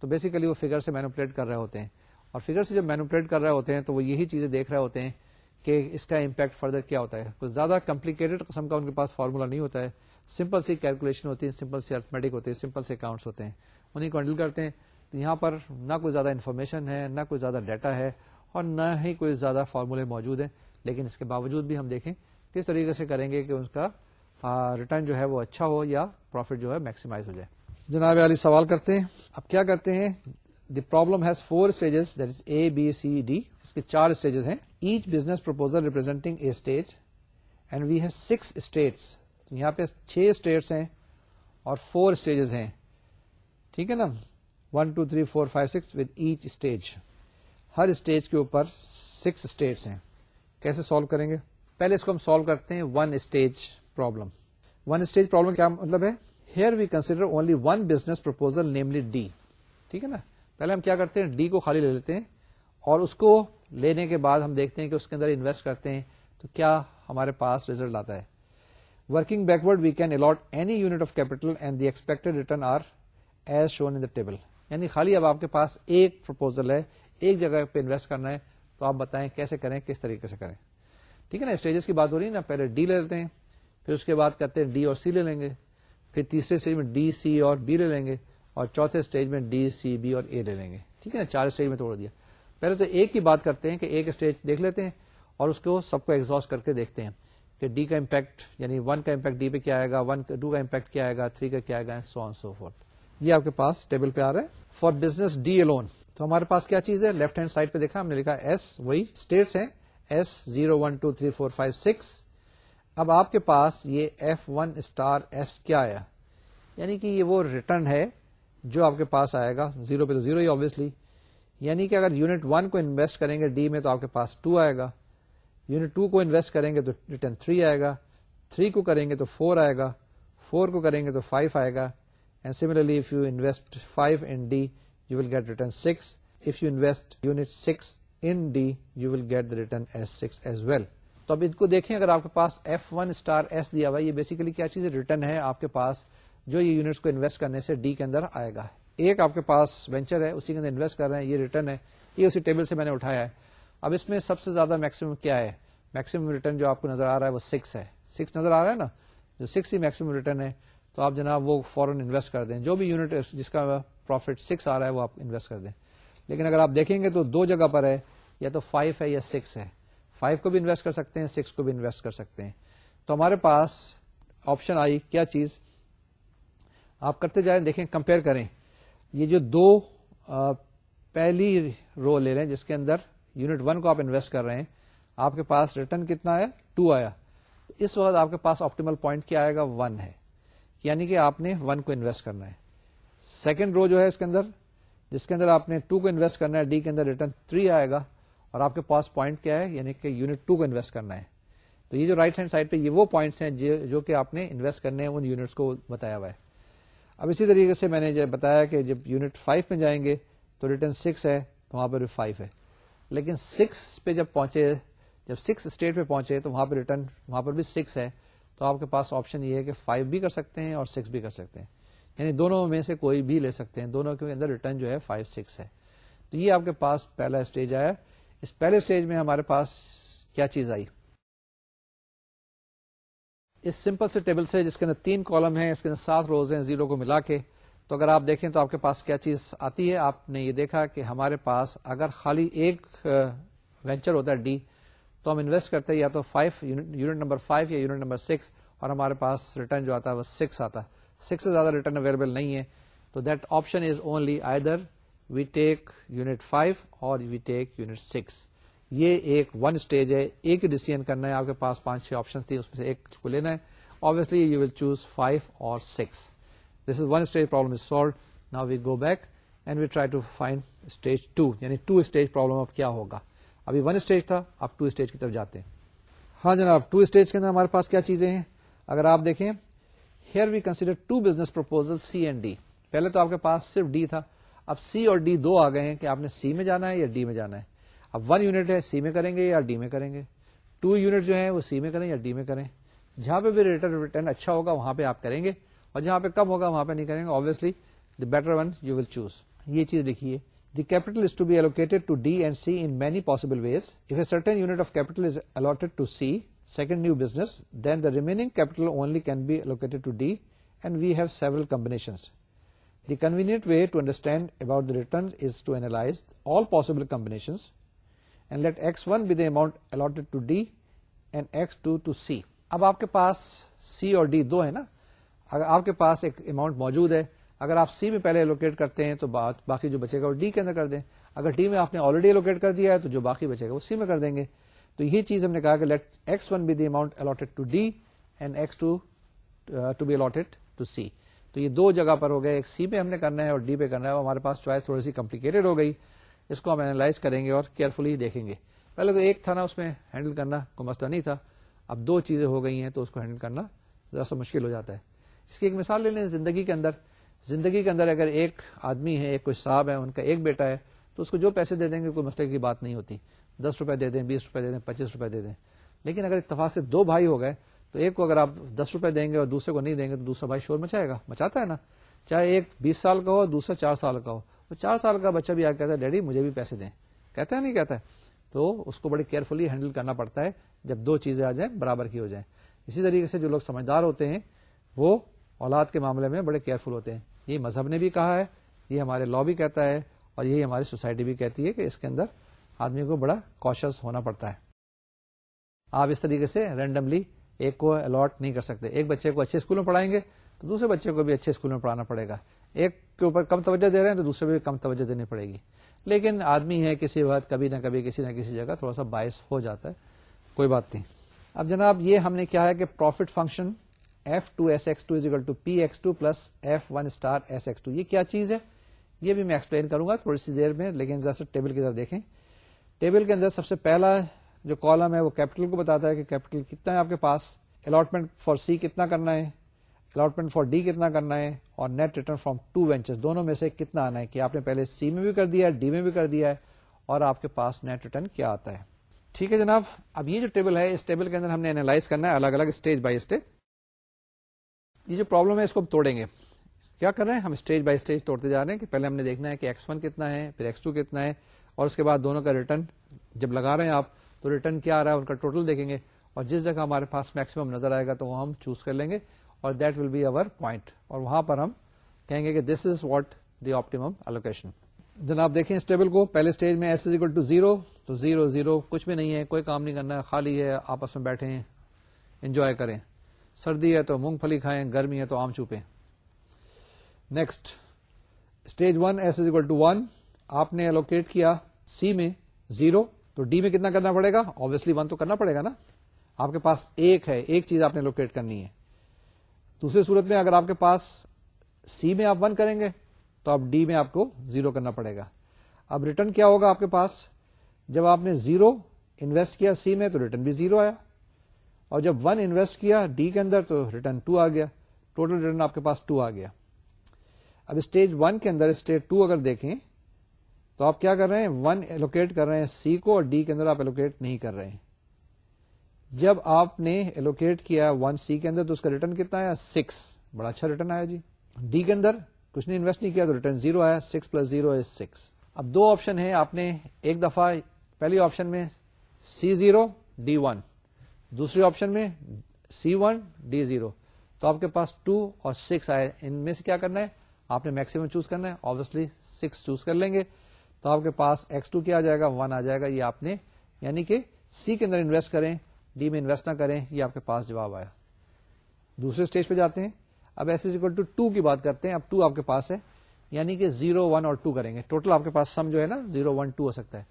تو بیسیکلی وہ فگر سے مینوپلیٹ کر رہے ہوتے ہیں۔ اور فگر سے جب مینوپلیٹ کر رہے ہوتے ہیں تو وہ یہی چیزیں دیکھ رہے ہوتے ہیں کہ اس کا امپیکٹ فردر کیا ہوتا ہے۔ کچھ زیادہ کمپلیکیٹڈ قسم کا ان کے پاس فارمولا نہیں ہوتا ہے۔ سمپل سی کیلکولیشن ہوتی ہے سمپل سی ارتھمیٹک ہوتی ہے سمپل سے اکاؤنٹس ہوتے ہیں۔ انہیں کو ہینڈل کرتے ہیں۔ تو یہاں پر نہ کوئی زیادہ انفارمیشن ہے، نہ کوئی زیادہ ڈیٹا ہے اور نہ ہی کوئی زیادہ فارمولے موجود ہیں۔ لیکن اس کے باوجود بھی ہم دیکھیں کس طریقے سے کریں گے کہ اس کا ریٹرن جو ہے وہ اچھا ہو یا پروفٹ جو ہے میکسیمائز ہو جائے۔ جناب علی، سوال کرتے ہیں۔ اب کیا کرتے ہیں؟ The problem has four stages that is A B C D اس کے چار اسٹیجز ہیں۔ Each business proposal representing a stage and we have six states یہاں پہ چھ اسٹیٹس ہیں اور فور اسٹیجز ہیں۔ ٹھیک ہے نا؟ One two three four five six with each stage Hare stage کے اوپر سکس اسٹیٹس ہیں۔ کیسے سالو کریں گے؟ پہلے اس کو ہم سالو کرتے ہیں one stage problem one stage problem کیا مطلب ہے؟ Here we consider only one business proposal namely D ٹھیک ہے نا؟ پہلے ہم کیا کرتے ہیں؟ ڈی کو خالی لے لیتے ہیں اور اس کو لینے کے بعد ہم دیکھتے ہیں کہ اس کے اندر انویسٹ کرتے ہیں تو کیا ہمارے پاس ریزلٹ آتا ہے؟ Working backward we can allot any unit of capital and the expected return are as shown in table یعنی خالی اب آپ کے پاس ایک پرپوزل ہے، ایک جگہ پہ انویسٹ کرنا ہے، تو آپ بتائیں کیسے کریں، کس طریقے سے کریں؟ ٹھیک ہے نا؟ اسٹیجز کی بات ہو رہی ہے نا، پہلے ڈی لے لیتے ہیں، پھر اس کے بعد کہتے ہیں ڈی اور سی لے لیں گے۔ پھر تیسرے اسٹیج میں ڈی سی اور بی لے لیں گے اور چوتھے اسٹیج میں ڈی سی بی اور اے لے لیں گے۔ ٹھیک ہے نا؟ چار اسٹیج میں توڑ دیا۔ پہلے تو ایک کی بات کرتے ہیں کہ ایک اسٹیج دیکھ لیتے ہیں اور اس کو سب کو ایگزاسٹ کر کے دیکھتے ہیں کہ ڈی کا امپیکٹ یعنی ون کا امپیکٹ ڈی پہ کیا آئے گا ون ٹو کا امپیکٹ کیا آئے گا تھری کا کیا آئے گا سو آن سو فور یہ آپ کے پاس ٹیبل پہ آ رہا ہے۔ For business D alone تو ہمارے پاس کیا چیز ہے؟ لیفٹ ہینڈ سائڈ پہ دیکھا، ہم نے لکھا ایس وہی اسٹیٹس ہیں۔ S zero one two three four five six اب آپ کے پاس یہ ایف ون اسٹار ایس کیا آیا یعنی کہ یہ وہ ریٹرن ہے جو آپ کے پاس آئے گا زیرو پہ تو زیرو ہی آبیسلی یعنی کہ اگر یونٹ ون کو انویسٹ کریں گے ڈی میں تو آپ کے پاس ٹو آئے گا. یونٹ ٹو کو انویسٹ کریں گے تو ریٹرن تھری آئے گا. تھری کو کریں گے تو فور آئے گا. فور کو کریں گے تو فائیو آئے گا. And similarly if you invest five in D you will get return six if you invest unit six in D you will get the return S six as well تو اب ان کو دیکھیں، اگر آپ کے پاس ایف ون اسٹار ایس دیا ہوا یہ بیسیکلی کیا چیز ریٹرن ہے آپ کے پاس جو یہ یونٹس کو انویسٹ کرنے سے ڈی کے اندر آئے گا۔ ایک آپ کے پاس وینچر ہے، اسی کے اندر انویسٹ کر رہے ہیں، یہ ریٹرن ہے، یہ اسی ٹیبل سے میں نے اٹھایا ہے۔ اب اس میں سب سے زیادہ میکسیمم کیا ہے؟ میکسیمم ریٹرن جو آپ کو نظر آ رہا ہے وہ سکس ہے۔ سکس نظر آ رہا ہے نا؟ جو سکس ہی میکسیمم ریٹرن ہے، تو آپ جناب وہ فورن انویسٹ کر دیں۔ جو بھی یونٹ جس کا پروفٹ سکس آ رہا ہے، وہ آپ انویسٹ کر دیں۔ لیکن اگر آپ دیکھیں گے تو دو جگہ پر ہے، یا تو فائیو ہے یا سکس ہے۔ فائیو کو بھی انویسٹ کر سکتے ہیں سکس کو بھی انویسٹ کر سکتے ہیں۔ تو ہمارے پاس آپشن آئی، کیا چیز؟ آپ کرتے جائیں، دیکھیں کمپیئر کریں۔ یہ جو دو پہلی رو لے رہے ہیں، جس کے اندر یونٹ ون کو آپ انویسٹ کر رہے ہیں، آپ کے پاس ریٹرن کتنا آیا؟ ٹو آیا۔ اس وقت آپ کے پاس آپٹیمل پوائنٹ کیا آئے گا؟ ون ہے۔ یعنی کہ آپ نے ون کو انویسٹ کرنا ہے۔ سیکنڈ رو جو ہے اس کے اندر، جس کے اندر آپ نے ٹو کو انویسٹ کرنا ہے ڈی کے اندر ریٹرن تھری آئے گا۔ اور آپ کے پاس پوائنٹ کیا ہے؟ یعنی کہ یونٹ ٹو کو انویسٹ کرنا ہے۔ تو یہ جو رائٹ ہینڈ سائڈ پہ یہ وہ پوائنٹس ہیں جو کہ آپ نے انویسٹ کرنے ہیں، ان یونٹس کو بتایا ہوا ہے۔ اب اسی طریقے سے میں نے بتایا کہ جب یونٹ فائیو میں جائیں گے، تو ریٹرن سکس ہے، تو وہاں پہ بھی فائیو ہے۔ لیکن سکس پہ جب پہنچے، جب سکس اسٹیٹ پہ پہنچے، تو وہاں پہ ریٹرن وہاں پر بھی سکس ہے۔ تو آپ کے پاس آپشن یہ ہے کہ فائیو بھی کر سکتے ہیں اور سکس بھی کر سکتے ہیں۔ یعنی دونوں میں سے کوئی بھی لے سکتے ہیں۔ دونوں کے اندر ریٹرن جو ہے فائیو سکس ہے۔ تو یہ آپ کے پاس پہلا اسٹیج آیا۔ اس پہلے اسٹیج میں ہمارے پاس کیا چیز آئی؟ اس سمپل سے ٹیبل سے جس کے اندر تین کالم ہیں، اس کے اندر سات روز ہیں زیرو کو ملا کے۔ تو اگر آپ دیکھیں تو آپ کے پاس کیا چیز آتی ہے؟ آپ نے یہ دیکھا کہ ہمارے پاس اگر خالی ایک وینچر ہوتا ہے ڈی تو ہم انویسٹ کرتے ہیں یا تو فائیو یونٹ نمبر فائیو یا یونٹ نمبر سکس اور ہمارے پاس ریٹرن جو آتا ہے وہ سکس آتا ہے۔ سکس سے زیادہ ریٹرن اویلیبل نہیں ہے۔ تو that option is only either we take unit five or we take unit six. یہ ایک ون اسٹیج ہے، ایک ہی ڈیسیزن کرنا ہے، آپ کے پاس پانچ چھ آپشن تھی اس میں سے ایک کو لینا ہے۔ Obviously you will choose five or six this is one stage problem is solve now we go back and we try to find stage two یعنی ٹو اسٹیج پرابلم اب کیا ہوگا؟ ابھی ون اسٹیج تھا، اب ٹو اسٹیج کی طرف جاتے ہیں۔ ہاں جناب ٹو اسٹیج کے اندر ہمارے پاس کیا چیزیں ہیں؟ اگر آپ دیکھیں here we consider two business proposal C and D پہلے تو آپ کے پاس صرف ڈی تھا۔ اب سی اور ڈی دو آ گئے ہیں کہ آپ نے سی میں جانا ہے یا ڈی میں جانا ہے۔ اب ون یونٹ ہے، سی میں کریں گے یا ڈی میں کریں گے۔ ٹو یونٹ جو ہے وہ سی میں کریں یا ڈی میں کریں۔ جہاں پہ بھی ریٹرن ریٹرن اچھا ہوگا وہاں پہ آپ کریں گے اور جہاں پہ کم ہوگا وہاں پہ نہیں کریں گے۔ Obviously the better one you will choose یہ چیز لکھیے۔ The capital is to be allocated to D and C in many possible ways if a certain unit of capital is allotted to C second new business then the remaining capital only can be allocated to D and we have several combinations the convenient way to understand about the return is to analyze all possible combinations and let X one be the amount allotted to D and X two to C اب آپ کے پاس C اور D دو ہے نا؟ اگر آپ کے پاس ایک اماؤنٹ موجود ہے، اگر آپ سی میں پہلے الوکیٹ کرتے ہیں تو باقی جو بچے گا وہ ڈی کے اندر کر دیں۔ اگر ڈی میں آپ نے آلریڈی الوکیٹ کر دیا ہے تو جو باقی بچے گا وہ سی میں کر دیں گے۔ تو یہ چیز ہم نے کہا کہ let X one be the amount allotted to D and X two to be allotted to C تو یہ دو جگہ پر ہو گئے، ایک سی پہ ہم نے کرنا ہے اور ڈی پہ کرنا ہے ہمارے پاس چوائس تھوڑی سی کمپلیکیٹڈ ہو گئی۔ اس کو ہم اینالائز کریں گے اور کیئرفلی دیکھیں گے۔ پہلے تو ایک تھا نا، اس میں ہینڈل کرنا کوئی مسئلہ نہیں تھا۔ اب دو چیزیں ہو گئی ہیں تو اس کو ہینڈل کرنا ذرا سا مشکل ہو جاتا ہے۔ اس کی ایک مثال لے لیں زندگی کے اندر۔ زندگی کے اندر اگر ایک آدمی ہے، ایک کوئی صاحب ہے، ان کا ایک بیٹا ہے، تو اس کو جو پیسے دے دیں گے، کوئی مسئلے کی بات نہیں ہوتی۔ دس روپے دے دیں، بیس روپے دے دیں، پچیس روپے دے دیں۔ لیکن اگر اتفاق سے دو بھائی ہو گئے تو ایک کو اگر آپ دس روپے دیں گے اور دوسرے کو نہیں دیں گے تو دوسرا بھائی شور مچائے گا مچاتا ہے نا۔ چاہے ایک بیس سال کا ہو، دوسرا چار سال کا ہو۔ وہ چار سال کا بچہ بھی آ کہتا ہے، ڈیڈی، مجھے بھی پیسے دیں۔ کہتا ہے، نہیں کہتا ہے۔ تو اس کو بڑے کیئرفلی ہینڈل کرنا پڑتا ہے۔ جب دو چیزیں آ جائیں، برابر کی ہو جائیں۔ اسی طریقے سے جو لوگ سمجھدار ہوتے ہیں، وہ اولاد کے معاملے میں بڑے کیئرفل ہوتے ہیں۔ یہ مذہب نے بھی کہا ہے یہ ہمارے لا بھی کہتا ہے، اور یہی ہماری سوسائٹی بھی کہتی ہے کہ اس کے اندر آدمی کو بڑا کوشس ہونا پڑتا ہے۔ آپ اس طریقے سے رینڈملی ایک کو الاٹ نہیں کر سکتے۔ ایک بچے کو اچھے اسکول میں پڑھائیں گے تو دوسرے بچے کو بھی اچھے اسکول میں پڑھانا پڑے گا۔ ایک کے اوپر کم توجہ دے رہے ہیں تو دوسرے بھی کم توجہ دینی پڑے گی۔ لیکن آدمی ہے کسی وقت کبھی نہ کبھی کسی نہ کسی جگہ تھوڑا سا باعث ہو جاتا ہے۔ کوئی بات نہیں۔ اب جناب یہ ہم نے کیا ہے کہ profit function F two S X two is equal to P X two plus F one star S X two یہ کیا چیز ہے؟ یہ بھی میں ایکسپلین کروں گا تھوڑی سی دیر میں، لیکن ذرا ٹیبل کی طرف دیکھیں۔ ٹیبل کے اندر سب سے پہلا جو کالم ہے وہ کیپٹل کو بتاتا ہے کہ کیپٹل کتنا ہے آپ کے پاس الاٹمنٹ فار سی کتنا کرنا ہے الاٹمنٹ فار ڈی کتنا کرنا ہے، اور net return from two venture دونوں میں سے کتنا آنا ہے، کہ آپ نے پہلے سی میں بھی کر دیا ہے ڈی میں بھی کر دیا ہے، اور آپ کے پاس نیٹ ریٹرن کیا آتا ہے۔ ٹھیک ہے جناب، اب یہ جو ٹیبل ہے، اس ٹیبل کے اندر ہم نے اینالائز کرنا ہے الگ الگ اسٹیج بائی اسٹیج یہ جو پرابلم ہے، اس کو ہم توڑیں گے۔ کیا کر رہے ہیں؟ ہم اسٹیج بائی اسٹیج توڑتے جا رہے ہیں کہ پہلے ہم نے دیکھنا ہے کہ ایکس ون کتنا ہے، پھر ایکس ٹو کتنا ہے، اور اس کے بعد دونوں کا ریٹرن جب لگا رہے ہیں آپ تو ریٹرن کیا آ رہا ہے ان کا ٹوٹل دیکھیں گے اور جس جگہ ہمارے پاس میکسیمم نظر آئے گا تو وہ ہم چوز کر لیں گے اور that will be over point اور وہاں پر ہم کہیں گے کہ this is what the optimum allocation جناب دیکھیں اس ٹیبل کو، پہلے اسٹیج میں S is equal to zero تو زیرو زیرو کچھ بھی نہیں ہے، کوئی کام نہیں کرنا ہے خالی ہے، آپس میں بیٹھے انجوائے کریں۔ سردی ہے تو مونگ پھلی کھائیں، گرمی ہے تو آم چوپیں۔ Next stage one S is equal to one آپ نے الوکیٹ کیا سی میں زیرو تو ڈی میں کتنا کرنا پڑے گا؟ آبیسلی ون تو کرنا پڑے گا نا۔ آپ کے پاس ایک ہے، ایک چیز آپ نے لوکیٹ کرنی ہے۔ دوسری صورت میں اگر آپ کے پاس سی میں آپ ون کریں گے، تو اب ڈی میں آپ کو زیرو کرنا پڑے گا۔ اب ریٹرن کیا ہوگا آپ کے پاس؟ جب آپ نے زیرو انویسٹ کیا سی میں، تو ریٹرن بھی زیرو آیا۔ اور جب ون انویسٹ کیا ڈی کے اندر، تو ریٹرن ٹو آ گیا۔ ٹوٹل ریٹرن آپ کے پاس ٹو آ گیا۔ اب اسٹیج ون کے اندر اسٹیج ٹو اگر دیکھیں تو آپ کیا کر رہے ہیں؟ ون ایلوکیٹ کر رہے ہیں سی کو اور ڈی کے اندر آپ ایلوکیٹ نہیں کر رہے ہیں۔ جب آپ نے ایلوکیٹ کیا ون سی کے اندر تو اس کا ریٹرن کتنا آیا؟ سکس بڑا اچھا ریٹرن آیا جی۔ ڈی کے اندر کچھ نہیں انویسٹ نہیں کیا تو ریٹرن زیرو آیا۔ Six plus zero is six اب دو آپشن ہے آپ نے ایک دفعہ پہلی آپشن میں سی زیرو ڈی ون دوسری آپشن میں سی ون ڈی زیرو تو آپ کے پاس ٹو اور سکس آئے۔ ان میں سے کیا کرنا ہے؟ آپ نے میکسیمم چوز کرنا ہے۔ آبیسلی سکس چوز کر لیں گے۔ تو آپ کے پاس ایکس ٹو کیا آ جائے گا؟ ون آ جائے گا۔ یہ آپ نے یعنی کہ سی کے اندر انویسٹ کریں ڈی میں انویسٹ نہ کریں، یہ آپ کے پاس جواب آیا۔ دوسرے اسٹیج پہ جاتے ہیں۔ اب ایس اکول ٹو ٹو کی بات کرتے ہیں۔ اب ٹو آپ کے پاس ہے۔ یعنی کہ زیرو ون اور ٹو کریں گے۔ ٹوٹل آپ کے پاس سم جو ہے نا زیرو ون ٹو ہو سکتا ہے۔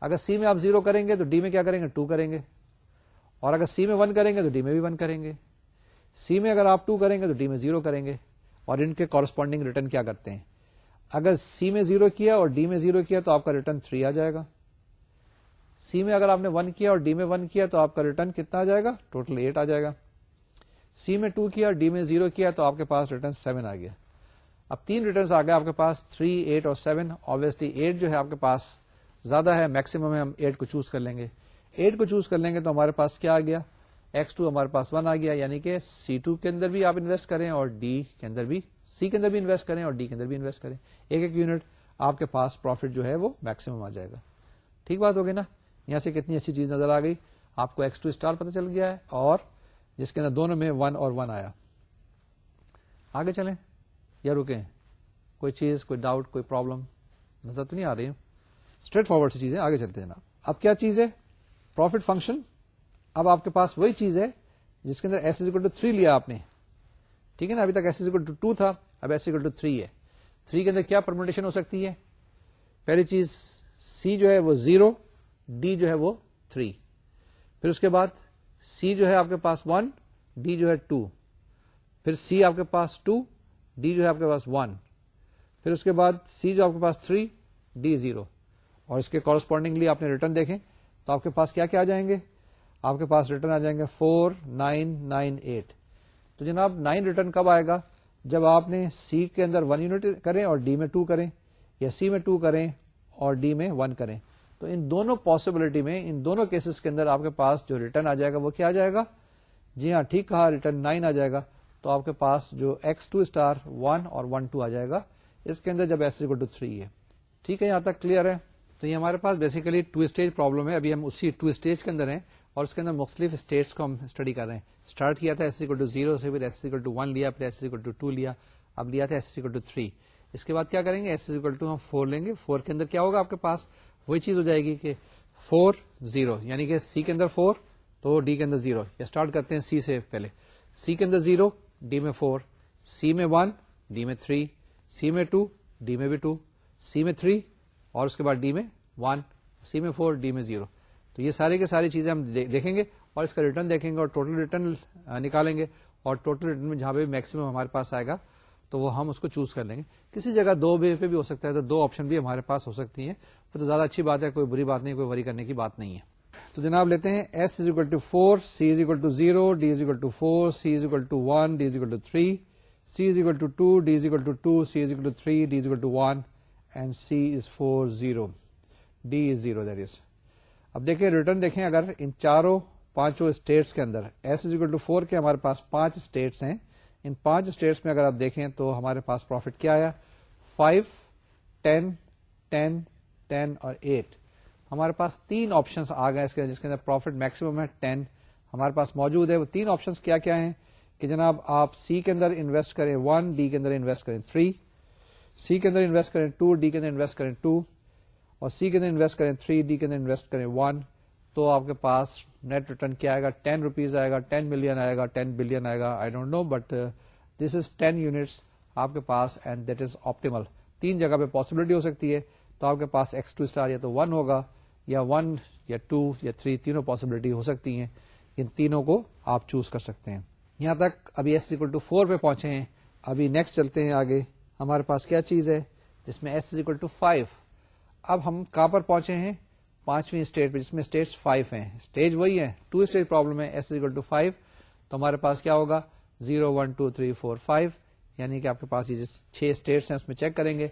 اگر سی میں آپ زیرو کریں گے تو ڈی میں کیا کریں گے؟ ٹو کریں گے۔ اور اگر سی میں ون کریں گے تو ڈی میں بھی ون کریں گے۔ سی میں اگر آپ ٹو کریں گے تو ڈی میں زیرو کریں گے۔ اور ان کے کورسپونڈنگ ریٹرن کیا کرتے ہیں؟ اگر سی میں زیرو کیا اور ڈی میں زیرو کیا تو آپ کا ریٹرن تھری آ جائے گا۔ سی میں اگر آپ نے ون کیا اور ڈی میں ون کیا تو آپ کا ریٹرن کتنا آ جائے گا؟ ٹوٹل ایٹ آ جائے گا۔ سی میں ٹو کیا ڈی میں زیرو کیا تو آپ کے پاس ریٹرن سیون آ گیا۔ اب تین ریٹرنس آ گئے آپ کے پاس تھری ایٹ اور سیون آبیسلی ایٹ جو ہے آپ کے پاس زیادہ ہے میکسیمم ہم ایٹ کو چوز کر لیں گے۔ ایٹ کو چوز کر لیں گے تو ہمارے پاس کیا آ گیا؟ ایکس ٹو ہمارے پاس ون آ گیا یعنی کہ سی ٹو کے اندر بھی آپ انویسٹ کریں اور ڈی کے اندر بھی سی کے اندر بھی انویسٹ کریں اور ڈی کے اندر بھی انویسٹ کریں۔ ایک ایک یونٹ آپ کے پاس پروفٹ جو ہے وہ میکسیمم آ جائے گا۔ ٹھیک بات ہوگی نا؟ یہاں سے کتنی اچھی چیز نظر آ گئی۔ آپ کو ایکس ٹو اسٹار پتہ چل گیا ہے اور جس کے اندر دونوں میں ون اور ون آیا۔ آگے چلیں یا رکیں۔ کوئی چیز، کوئی ڈاؤٹ کوئی پرابلم نظر تو نہیں آ رہی۔ اسٹریٹ فارورڈ سی چیز ہے آگے چلتے ہیں اب کیا چیز ہے؟ پروفٹ فنکشن اب آپ کے پاس وہی چیز ہے جس کے اندر ایس ٹو تھری لیا آپ نے۔ ٹھیک ہے نا؟ ابھی تک ایس ٹو ٹو تھا، اب ایس ٹو تھری ہے۔ تھری کے اندر کیا پرموٹیشن ہو سکتی ہے؟ پہلی چیز سی جو ہے وہ زیرو ڈی جو ہے وہ تھری پھر اس کے بعد سی جو ہے آپ کے پاس ون ڈی جو ہے ٹو پھر سی آپ کے پاس ٹو ڈی جو ہے آپ کے پاس ون پھر اس کے بعد سی جو آپ کے پاس تھری ڈی زیرو اور اس کے کورسپونڈنگلی آپ نے ریٹرن دیکھیں تو آپ کے پاس کیا کیا آ جائیں گے؟ آپ کے پاس ریٹرن آ جائیں گے فور نائن نائن ایٹ تو جناب نائن ریٹرن کب آئے گا؟ جب آپ نے سی کے اندر ون یونٹ کریں اور ڈی میں ٹو کریں یا سی میں ٹو کریں اور ڈی میں ون کریں۔ تو ان دونوں پاسبلٹی میں، ان دونوں کیسز کے اندر آپ کے پاس جو ریٹرن آ جائے گا وہ کیا آ جائے گا؟ جی ہاں ٹھیک کہا ریٹرن نائن آ جائے گا۔ تو آپ کے پاس جو ایکس ٹو اسٹار ون اور ون ٹو آ جائے گا۔ اس کے اندر جب ایس ٹو تھری ہے۔ ٹھیک ہے، یہاں تک کلیئر ہے۔ تو یہ ہمارے پاس بیسیکلی ٹو اسٹیج پرابلم ہے۔ ابھی ہم اسی ٹو اسٹیج کے اندر ہیں۔ اور اس کے اندر مختلف اسٹیٹس کو ہم اسٹڈی کر رہے ہیں۔ اسٹارٹ کیا تھا ایس ٹو زیرو سے، پھر ایس ٹو ون لیا، پھر ایس ٹو ٹو لیا۔ اب لیا تھا ایس ٹو تھری اس کے بعد کیا کریں گے؟ ایس ٹو ہم فور لیں گے۔ فور کے اندر کیا ہوگا آپ کے پاس؟ وہی چیز ہو جائے گی کہ فور زیرو یعنی کہ سی کے اندر فور تو ڈی کے اندر زیرو یا اسٹارٹ کرتے ہیں سی سے پہلے۔ سی کے اندر زیرو ڈی میں فور سی میں ون ڈی میں تھری سی میں ٹو ڈی میں بھی ٹو سی میں تھری اور اس کے بعد ڈی میں ون سی میں فور ڈی میں زیرو تو یہ ساری کے ساری چیزیں ہم دیکھیں گے اور اس کا ریٹرن دیکھیں گے اور ٹوٹل ریٹرن نکالیں گے اور ٹوٹل ریٹرن میں جہاں پہ میکسیمم ہمارے پاس آئے گا تو وہ ہم اس کو چوز کر لیں گے۔ کسی جگہ دو بے پہ بھی ہو سکتا ہے تو دو آپشن بھی ہمارے پاس ہو سکتی ہیں، وہ تو زیادہ اچھی بات ہے، کوئی بری بات نہیں، کوئی وری کرنے کی بات نہیں ہے۔ تو جناب لیتے ہیں S is equal to four C is equal to zero D is equal to four C is equal to one D is equal to three C is equal to two D is equal to two C is equal to three D is equal to one and C is four zero D is zero that is اب دیکھیں return دیکھیں، اگر ان چاروں پانچوں states کے اندر S is equal to four کے ہمارے پاس پانچ اسٹیٹس ہیں، ان پانچ اسٹیٹس میں اگر آپ دیکھیں تو ہمارے پاس پروفٹ کیا آیا؟ فائیو ٹین ٹین ٹین اور ایٹ ہمارے پاس تین آپشن آ گئے اس کے جس کے اندر پروفٹ میکسیمم ہے ٹین ہمارے پاس موجود ہے وہ تین آپشن کیا کیا ہیں؟ کہ جناب آپ سی کے اندر انویسٹ کریں ون ڈی کے اندر انویسٹ کریں تھری سی کے اندر انویسٹ کریں ٹو ڈی کے اندر انویسٹ کریں ٹو اور سی کے اندر انویسٹ کریں تھری ڈی کے اندر انویسٹ کریں ون تو آپ کے پاس نیٹ ریٹرن کیا آئے گا؟ ٹین روپیز آئے گا ٹین ملین آئے گا ٹین بلین آئے گا I don't know but this is ten units آپ کے پاس اینڈ دیٹ از آپٹیمل تین جگہ پہ پاسبلٹی ہو سکتی ہے، تو آپ کے پاس ایکس ٹو اسٹار یا تو ون ہوگا، یا ون یا ٹو یا تھری تینوں پاسبلٹی ہو سکتی ہیں۔ ان تینوں کو آپ چوز کر سکتے ہیں۔ یہاں تک ابھی ایس اکول ٹو فور پہ پہنچے ہیں۔ ابھی نیکسٹ چلتے ہیں آگے۔ ہمارے پاس کیا چیز ہے؟ جس میں ایس اکول ٹو فائیو اب ہم کہاں پر پہنچے ہیں؟ پانچویں اسٹیٹ پہ جس میں اسٹیٹ فائیو ہیں۔ اسٹیج وہی ہے ٹو اسٹیج پرابلم ہے۔ ایس اکول ٹو فائیو تو ہمارے پاس کیا ہوگا؟ Zero one two three four five یعنی کہ آپ کے پاس یہ چھ اسٹیٹس ہیں، اس میں چیک کریں گے۔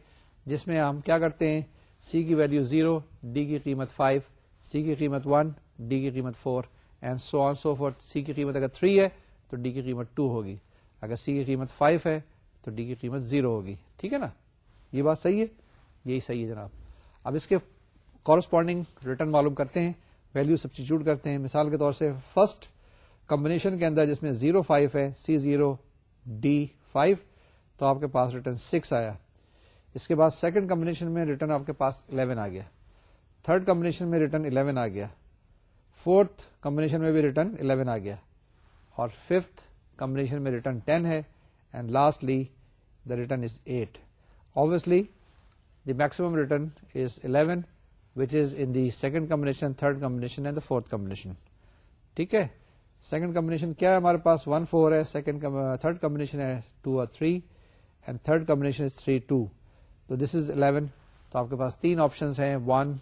جس میں ہم کیا کرتے ہیں؟ سی کی ویلو زیرو ڈی کی قیمت فائیو سی کی قیمت ون ڈی کی قیمت four and so on so four C کی قیمت اگر تھری ہے، تو ڈی کی قیمت ٹو ہوگی۔ اگر سی کی قیمت فائیو ہے، تو ڈی کی قیمت زیرو ہوگی۔ ٹھیک ہے نا؟ یہ بات صحیح ہے؟ یہی صحیح ہے جناب۔ اب اس کے کورسپونڈنگ ریٹرن معلوم کرتے ہیں ویلو سبسٹیچیوٹ کرتے ہیں۔ مثال کے طور سے فرسٹ کمبنیشن کے اندر جس میں زیرو فائیو ہے سی زیرو ڈی فائیو تو آپ کے پاس ریٹرن سکس آیا۔ اس کے بعد سیکنڈ کمبنیشن میں ریٹرن آپ کے پاس الیون آ گیا۔ تھرڈ کمبنیشن میں ریٹرن الیون آ گیا۔ فورتھ کمبنیشن میں بھی ریٹرن الیون آ گیا۔ اور ففتھ کمبنیشن میں ریٹرن ٹین ہے۔ And lastly the return is eight obviously the maximum return is 11 which is in the second combination third combination and the fourth combination. ٹھیک ہے؟ Second combination کیا ہے ہمارے پاس؟ ون فور ہے. Second third combination ہے two اور three and third combination is three two تو دس از الیون تو آپ کے پاس تین آپشن ہیں. One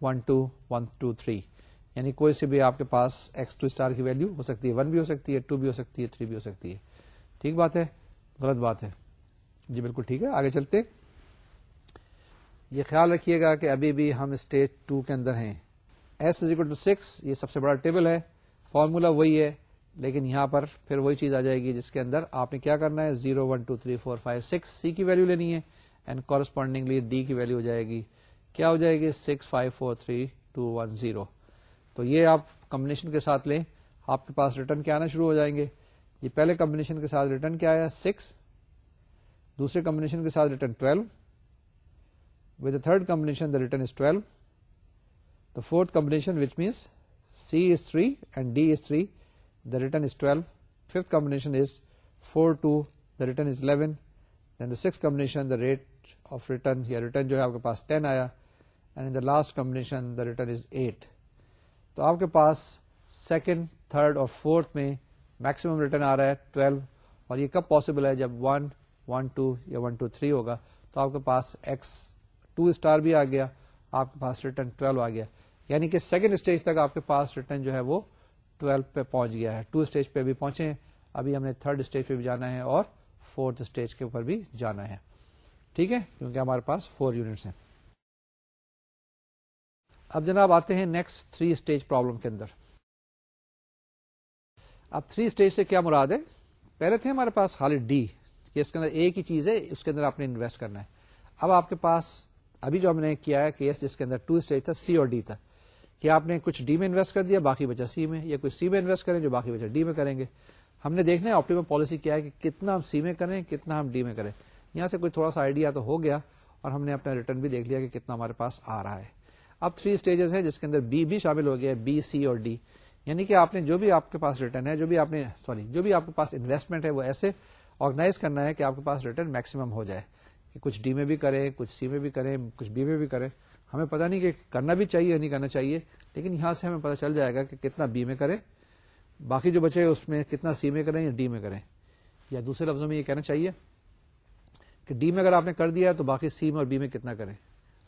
one two one two three یعنی کوئی سے بھی آپ کے پاس ایکس ٹو اسٹار کی ویلو ہو سکتی ہے. ون بھی ہو سکتی ہے. ٹو بھی ہو سکتی ہے. تھری بھی ہو سکتی ہے. ٹھیک بات ہے؟ غلط بات ہے. جی بالکل ٹھیک ہے. آگے چلتے یہ خیال رکھیے گا کہ ابھی بھی ہم اسٹیج ٹو کے اندر ہیں۔ S is equal to six یہ سب سے بڑا ٹیبل ہے۔ فارمولا وہی ہے، لیکن یہاں پر پھر وہی چیز آ جائے گی جس کے اندر آپ نے کیا کرنا ہے؟ Zero one two three four five six C کی ویلو لینی ہے۔ اینڈ کورسپونڈنگلی ڈی کی ویلو ہو جائے گی۔ کیا ہو جائے گی؟ Six five four three two one zero تو یہ آپ کمبنیشن کے ساتھ لیں۔ آپ کے پاس ریٹرن کیا آنا شروع ہو جائیں گے۔ یہ پہلے کمبنیشن کے ساتھ ریٹرن کیا آیا؟ سکس دوسرے کمبنیشن کے ساتھ return twelve with the third combination the return is twelve the fourth combination which means C is three and D is three the return is twelve fifth combination is four two the return is eleven then the six combination the rate of return یا return جو ہے آپ کے پاس ten آیا and in the last combination the return is eight تو آپ کے پاس سیکنڈ تھرڈ اور فورتھ میں میکسیمم ریٹرن آ رہا ہے ٹویلو اور یہ کب پاسبل ہے جب ون ون ٹو یا ون ٹو تھری ہوگا؟ تو آپ کے پاس ایکس ٹو اسٹار بھی آ گیا، آپ کے پاس ریٹرن ٹویلو آ گیا۔ یعنی کہ سیکنڈ اسٹیج تک آپ کے پاس ریٹرن جو ہے وہ ٹویلو پہ پہنچ گیا ہے۔ ٹو اسٹیج پہ بھی پہنچے ابھی ہم نے تھرڈ اسٹیج پہ بھی جانا ہے اور فورتھ اسٹیج کے اوپر بھی جانا ہے۔ ٹھیک ہے؟ کیونکہ ہمارے پاس فور یونٹس ہیں۔ اب جناب آتے ہیں نیکسٹ تھری اسٹیج پرابلم کے اندر۔ اب تھری اسٹیج سے کیا مراد ہے؟ پہلے تھے ہمارے پاس خالی ڈی کہ اس کے اندر ایک ہی چیز ہے، اس کے اندر آپ نے انویسٹ کرنا ہے۔ اب آپ کے پاس ابھی جو ہم نے کیا ہے کیس جس کے اندر ٹو اسٹیج تھا، سی اور ڈی تھا۔ کہ آپ نے کچھ ڈی میں انویسٹ کر دیا، باقی بچا سی میں، یا کچھ سی میں انویسٹ کریں جو باقی بچا ڈی میں کریں گے۔ ہم نے دیکھنا ہے آپٹیمم پالیسی کیا ہے کہ کتنا ہم سی میں کریں، کتنا ہم ڈی میں کریں۔ یہاں سے کوئی تھوڑا سا آئیڈیا تو ہو گیا اور ہم نے اپنا ریٹرن بھی دیکھ لیا کہ کتنا ہمارے پاس آ رہا ہے۔ اب تھری اسٹیجز ہے جس کے اندر بی بھی شامل ہو گیا ہے بی سی اور ڈی یعنی کہ آپ نے جو بھی آپ کے پاس ریٹرن ہے، جو بھی آپ نے سوری جو بھی آپ کے پاس انویسٹمنٹ ہے، وہ ایسے آرگنائز کرنا ہے کہ آپ کے پاس ریٹرن میکسیمم ہو جائے۔ کہ کچھ ڈی میں بھی کریں، کچھ سی میں بھی کریں، کچھ بی میں بھی کریں۔ ہمیں پتہ نہیں کہ کرنا بھی چاہیے یا نہیں کرنا چاہیے، لیکن یہاں سے ہمیں پتہ چل جائے گا کہ کتنا بی میں کریں، باقی جو بچے اس میں کتنا سی میں کریں یا ڈی میں کریں۔ یا دوسرے لفظوں میں یہ کہنا چاہیے کہ ڈی میں اگر آپ نے کر دیا تو باقی سی میں اور بی میں کتنا کریں۔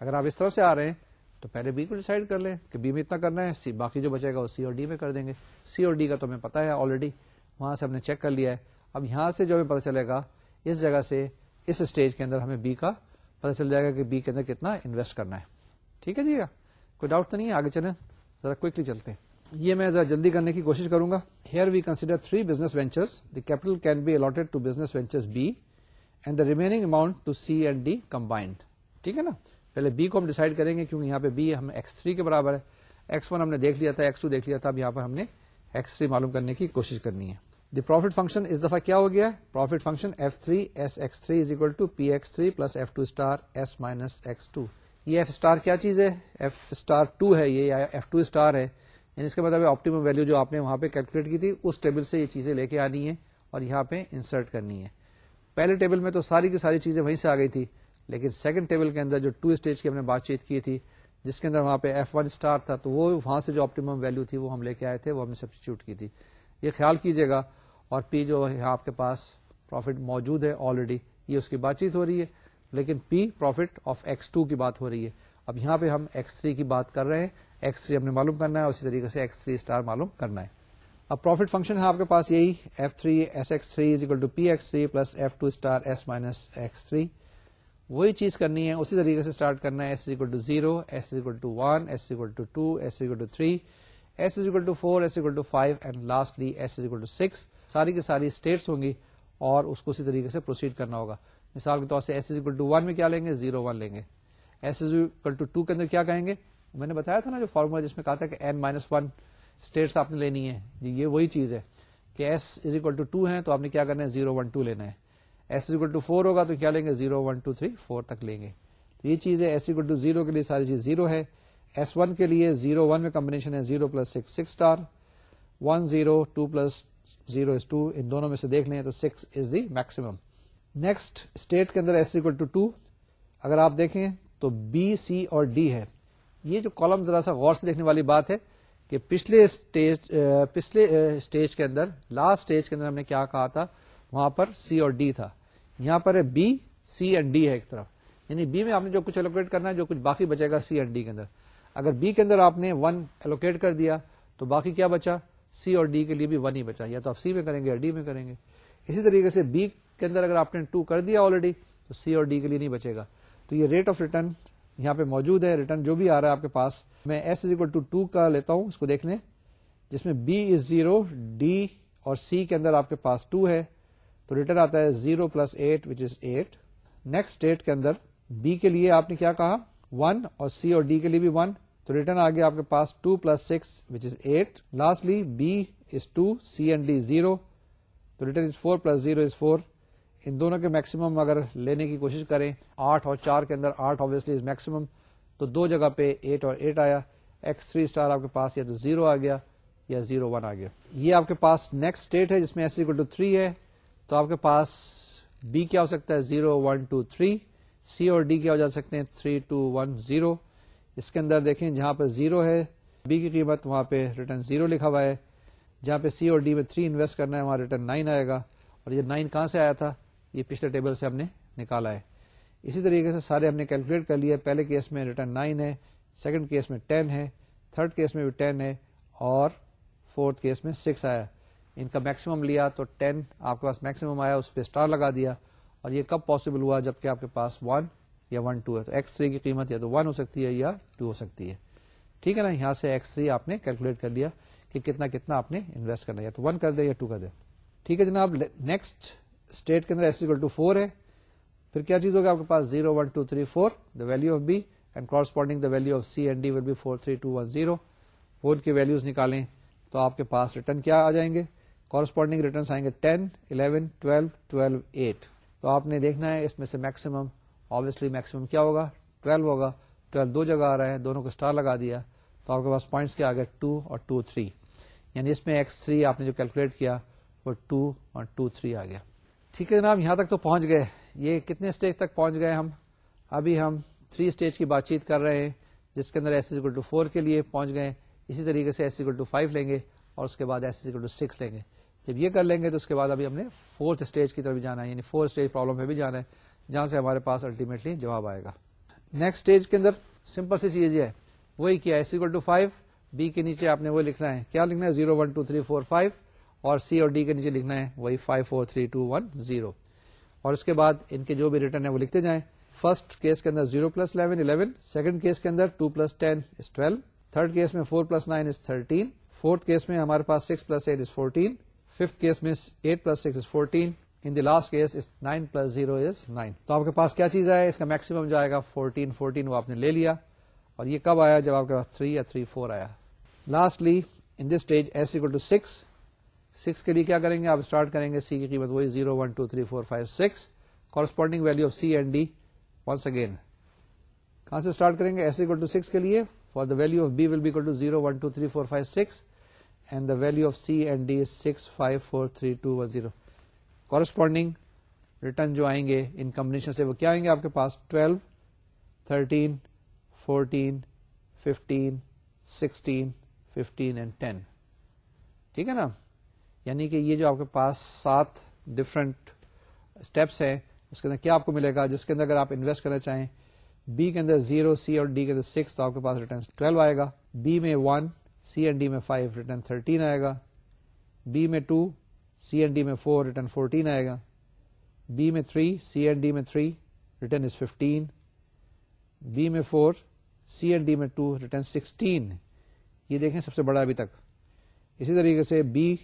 اگر آپ اس طرح سے آ رہے ہیں تو پہلے بی کو ڈیسائڈ کر لیں کہ بی میں اتنا کرنا ہے، سی باقی جو بچے گا وہ سی اور ڈی میں کر دیں گے۔ سی اور ڈی کا تو ہمیں پتا ہے آلریڈی وہاں سے ہم نے چیک کر لیا ہے۔ اب یہاں سے جو ہمیں پتا چلے گا، اس جگہ سے اس اسٹیج کے اندر ہمیں بی کا پتا چل جائے گا کہ بی کے اندر کتنا انویسٹ کرنا ہے۔ ٹھیک ہے جی؟ کوئی ڈاؤٹ تو نہیں ہے؟ آگے چلیں۔ ذرا کوکلی چلتے ہیں۔ یہ میں ذرا جلدی کرنے کی کوشش کروں گا۔ Here we consider three business ventures the capital can be allotted to business ventures B and the remaining amount to C and D combined ٹھیک ہے نا؟ پہلے بی کو ہم ڈیسائڈ کریں گے کیونکہ یہاں پہ بی ہم ایکس تھری کے برابر ہے۔ ایکس ون ہم نے دیکھ لیا تھا ایکس ٹو دیکھ لیا تھا، اب یہاں پر ہم نے ایکس تھری معلوم کرنے کی کوشش کرنی ہے۔ دی پروفٹ فنکشن اس دفعہ کیا ہو گیا profit function F three S X three is equal to P X three plus F two star S minus X two یہ ایف اسٹار کیا چیز ہے ایف اسٹار ٹو ہے یہ ایف ٹو اسٹار ہے یعنی اس کے مطلب آپٹیمم ویلو جو آپ نے وہاں پہ کیلکولیٹ کی تھی اس ٹیبل سے یہ چیزیں لے کے آنی ہے اور یہاں پہ انسرٹ کرنی ہے پہلے ٹیبل میں تو ساری کی ساری چیزیں وہیں سے آ گئی تھی لیکن سیکنڈ ٹیبل کے اندر جو ٹو اسٹیج کی ہم نے بات چیت کی تھی جس کے اندر وہاں پہ ایف ون اسٹار تھا تو وہ وہاں سے جو آپٹیمم ویلو تھی وہ ہم لے کے آئے تھے وہ ہم نے سبسٹیچیوٹ کی تھی یہ خیال کیجیے گا اور پی جو ہے آپ کے پاس پروفٹ موجود ہے آلریڈی یہ اس کی بات چیت ہو رہی ہے، لیکن P profit of X two کی بات ہو رہی ہے۔ اب یہاں پہ ہم ایکس تھری کی بات کر رہے ہیں۔ ایکس تھری ہم نے معلوم کرنا ہے، اسی طریقے سے ایکس تھری اسٹار معلوم کرنا ہے۔ اب پروفٹ فنکشن ہے آپ کے پاس یہی F three S X three is equal to P X three plus F two star S minus X three وہی چیز کرنی ہے، اسی طریقے سے اسٹارٹ کرنا ہے۔ S equal to zero S equal to one S equal to two S equal to three S is equal to four S equal to five and lastly S equal to six ساری کی ساری status ہوں گی اور اس کو اسی طریقے سے پروسیڈ کرنا ہوگا۔ مثال کے طور سے S is equal to one میں کیا لیں گے؟ زیرو ون لیں گے۔ S is equal to two کے اندر کیا کہیں گے؟ میں نے بتایا تھا نا جو فارمولا جس میں کہا تھا کہ این مائنس ون اسٹیٹس آپ نے لینی ہے جی یہ وہی چیز ہے کہ S is equal to two ہے تو آپ نے کیا کرنا ہے؟ زیرو ون ٹو لینا ہے۔ S is equal to four ہوگا تو کیا لیں گے؟ Zero one two three four تک لیں گے۔ تو یہ چیز ہے ایس اکول ٹو زیرو کے لیے ساری چیز زیرو ہے۔ ایس ون کے لیے زیرو ون میں کمبنیشن ہے zero plus six six star one zero two plus zero is two ان دونوں میں سے دیکھ لیں تو six is the maximum next state کے اندر ایس اکول ٹو ٹو اگر آپ دیکھیں تو بی سی اور ڈی ہے یہ جو کالم ذرا سا غور سے دیکھنے والی بات ہے کہ پچھلے اسٹیج پچھلے اسٹیج کے اندر لاسٹ اسٹیج کے اندر ہم نے کیا کہا تھا وہاں پر سی اور ڈی تھا یہاں پر بی سی اینڈ ڈی ہے ایک طرف یعنی بی میں آپ نے جو کچھ الوکیٹ کرنا ہے جو کچھ باقی بچے گا سی اینڈ ڈی کے اندر اگر بی کے اندر آپ نے ون الوکیٹ کر دیا تو باقی کیا بچا سی اور ڈی کے لیے بھی ون ہی بچا یا تو آپ سی میں کریں گے یا ڈی میں کریں گے۔ اسی طریقے سے بی کے اندر اگر آپ نے ٹو کر دیا آلریڈی تو سی اور ڈی کے لیے نہیں بچے گا۔ تو یہ ریٹ آف ریٹرن یہاں پہ موجود ہے۔ ریٹرن جو بھی آ رہا ہے آپ کے پاس، میں S is equal to two کا لیتا ہوں، اس کو دیکھ لیں۔ جس میں بی از زیرو ڈی اور سی کے اندر آپ کے پاس ٹو ہے۔ تو ریٹرن آتا ہے zero plus eight which is eight next state کے اندر بی کے لیے آپ نے کیا کہا؟ ون اور سی اور ڈی کے لیے بھی ون تو ریٹرن آ گیا آپ کے پاس two plus six which is eight lastly B is two C and D zero تو return is four plus zero is four ان دونوں کے میکسیمم اگر لینے کی کوشش کریں، آٹھ اور چار کے اندر آٹھ آبیسلی از میکسیمم تو دو جگہ پہ ایٹ اور ایٹ آیا۔ ایکس تھری اسٹار آپ کے پاس یا تو زیرو آ گیا یا زیرو ون آ گیا۔ یہ آپ کے پاس نیکسٹ اسٹیٹ ہے، جس میں ایس اکول ٹو تھری ہے۔ تو آپ کے پاس بی کیا ہو سکتا ہے؟ Zero one two three C اور ڈی کیا ہو جا سکتے ہیں؟ تھری ٹو ون زیرو اس کے اندر دیکھیں جہاں پہ زیرو ہے، بی کی قیمت، وہاں پہ ریٹرن زیرو لکھا ہوا ہے۔ جہاں پہ سی اور ڈی میں تھری انویسٹ کرنا ہے، وہاں ریٹرن نائن آئے گا۔ اور یہ نائن کہاں سے آیا تھا؟ یہ پچھلے ٹیبل سے ہم نے نکالا ہے۔ اسی طریقے سے سارے ہم نے کیلکولیٹ کر لیا پہلے کیس میں ریٹرن نائن ہے سیکنڈ کیس میں ٹین ہے تھرڈ کیس میں بھی ٹین ہے، اور فورتھ کیس میں سکس آیا۔ ان کا میکسیمم لیا تو ٹین آپ کے پاس میکسیمم آیا، اس پہ اسٹار لگا دیا۔ اور یہ کب پاسبل ہوا جبکہ آپ کے پاس ون یا ون ٹو ہے تو ایکس تھری کی قیمت یا تو ون ہو سکتی ہے یا ٹو ہو سکتی ہے۔ ٹھیک ہے نا؟ یہاں سے ایکس تھری آپ نے کیلکولیٹ کر لیا کہ کتنا کتنا آپ نے انویسٹ کرنا یا تو ون کر دے یا ٹو کر دے ٹھیک ہے جناب؟ نیکسٹ اسٹیٹ کے اندر ایس ٹو فور ہے۔ پھر کیا چیز ہوگا آپ کے پاس؟ Zero one two three four the value of B and corresponding the value of C and D will be four three two one zero four کی ویلوز نکالیں تو آپ کے پاس ریٹرن کیا آ جائیں گے؟ کورسپونڈنگ ریٹرن آئیں گے ten eleven twelve twelve eight تو آپ نے دیکھنا ہے اس میں سے میکسیمم آبیسلی میکسیمم کیا ہوگا؟ ٹویلو ہوگا. ٹویلو دو جگہ آ رہا ہے دونوں کو اسٹار لگا دیا. تو آپ کے پاس پوائنٹس کیا آ گیا ٹو اور ٹو تھری یعنی اس میں ایکس تھری آپ نے جو کیلکولیٹ کیا، وہ ٹو اور ٹو تھری آ گیا. ٹھیک ہے جناب، یہاں تک تو پہنچ گئے. یہ کتنے اسٹیج تک پہنچ گئے ہم؟ ابھی ہم تھری اسٹیج کی بات چیت کر رہے ہیں، جس کے اندر ایس اکول ٹو فور کے لیے پہنچ گئے. اسی طریقے سے ایس اکول ٹو فائیو لیں گے اور اس کے بعد ایس اکول ٹو سکس لیں گے. جب یہ کر لیں گے تو اس کے بعد ابھی ہم نے فورتھ اسٹیج کی طرف بھی جانا ہے یعنی فور اسٹیج پرابلم پہ بھی جانا ہے. جہاں سے ہمارے پاس الٹیمیٹلی جواب آئے گا۔ نیکسٹ اسٹیج کے اندر سمپل سی چیز یہ ہے۔ وہی کیا S equal to five B کے نیچے آپ نے وہ لکھنا ہے۔ کیا لکھنا ہے؟ Zero one two three four five اور سی اور ڈی کے نیچے لکھنا ہے۔ وہی five four three two one zero اور اس کے بعد ان کے جو بھی ریٹرن ہے وہ لکھتے جائیں۔ فرسٹ کیس کے اندر zero plus eleven eleven second case کے اندر two plus ten is twelve third case میں four plus nine is thirteen fourth case میں ہمارے پاس six plus eight is fourteen fifth case میں eight plus six is fourteen in the last case nine plus zero is nine تو آپ کے پاس کیا چیز ہے اس کا میکسیمم جو آئے گا فورٹین فورٹین وہ آپ نے لے لیا۔ اور یہ کب آیا؟ جب آپ کے پاس تھری یا تھری فور آیا۔ Lastly in this stage S equal to six six کے لیے کیا کریں گے؟ آپ اسٹارٹ کریں گے سی کی قیمت وہی zero one two three four five six corresponding value of C and D once again کہاں سے اسٹارٹ کریں گے؟ ایس اکول ٹو سکس کے لیے۔ For the value of B will be to zero one two three four five six and the value of C and D six five four three two one zero corresponding return جو آئیں گے ان combination سے وہ کیا آئیں گے آپ کے پاس؟ Twelve thirteen fourteen fifteen sixteen fifteen and ten ٹھیک ہے نا؟ یعنی کہ یہ جو آپ کے پاس سات ڈفرنٹ اسٹیپس ہیں، اس کے اندر کیا آپ کو ملے گا؟ جس کے اندر اگر آپ انویسٹ کرنا چاہیں بی کے اندر زیرو سی اور ڈی کے اندر سکس تو آپ کے پاس ریٹرن ٹویلو آئے گا. بی میں ون سی اینڈ ڈی میں فائیو ریٹرن تھرٹین آئے گا. بی میں ٹو سی این ڈی میں فور ریٹرن فورٹین آئے گا، بی میں تھری، سی این ڈی میں three return is fifteen, B میں فور، سی این ڈی میں ٹو ریٹرن سکسٹین۔ یہ دیکھیں سب سے بڑا ابھی تک۔ اسی طریقے سے بی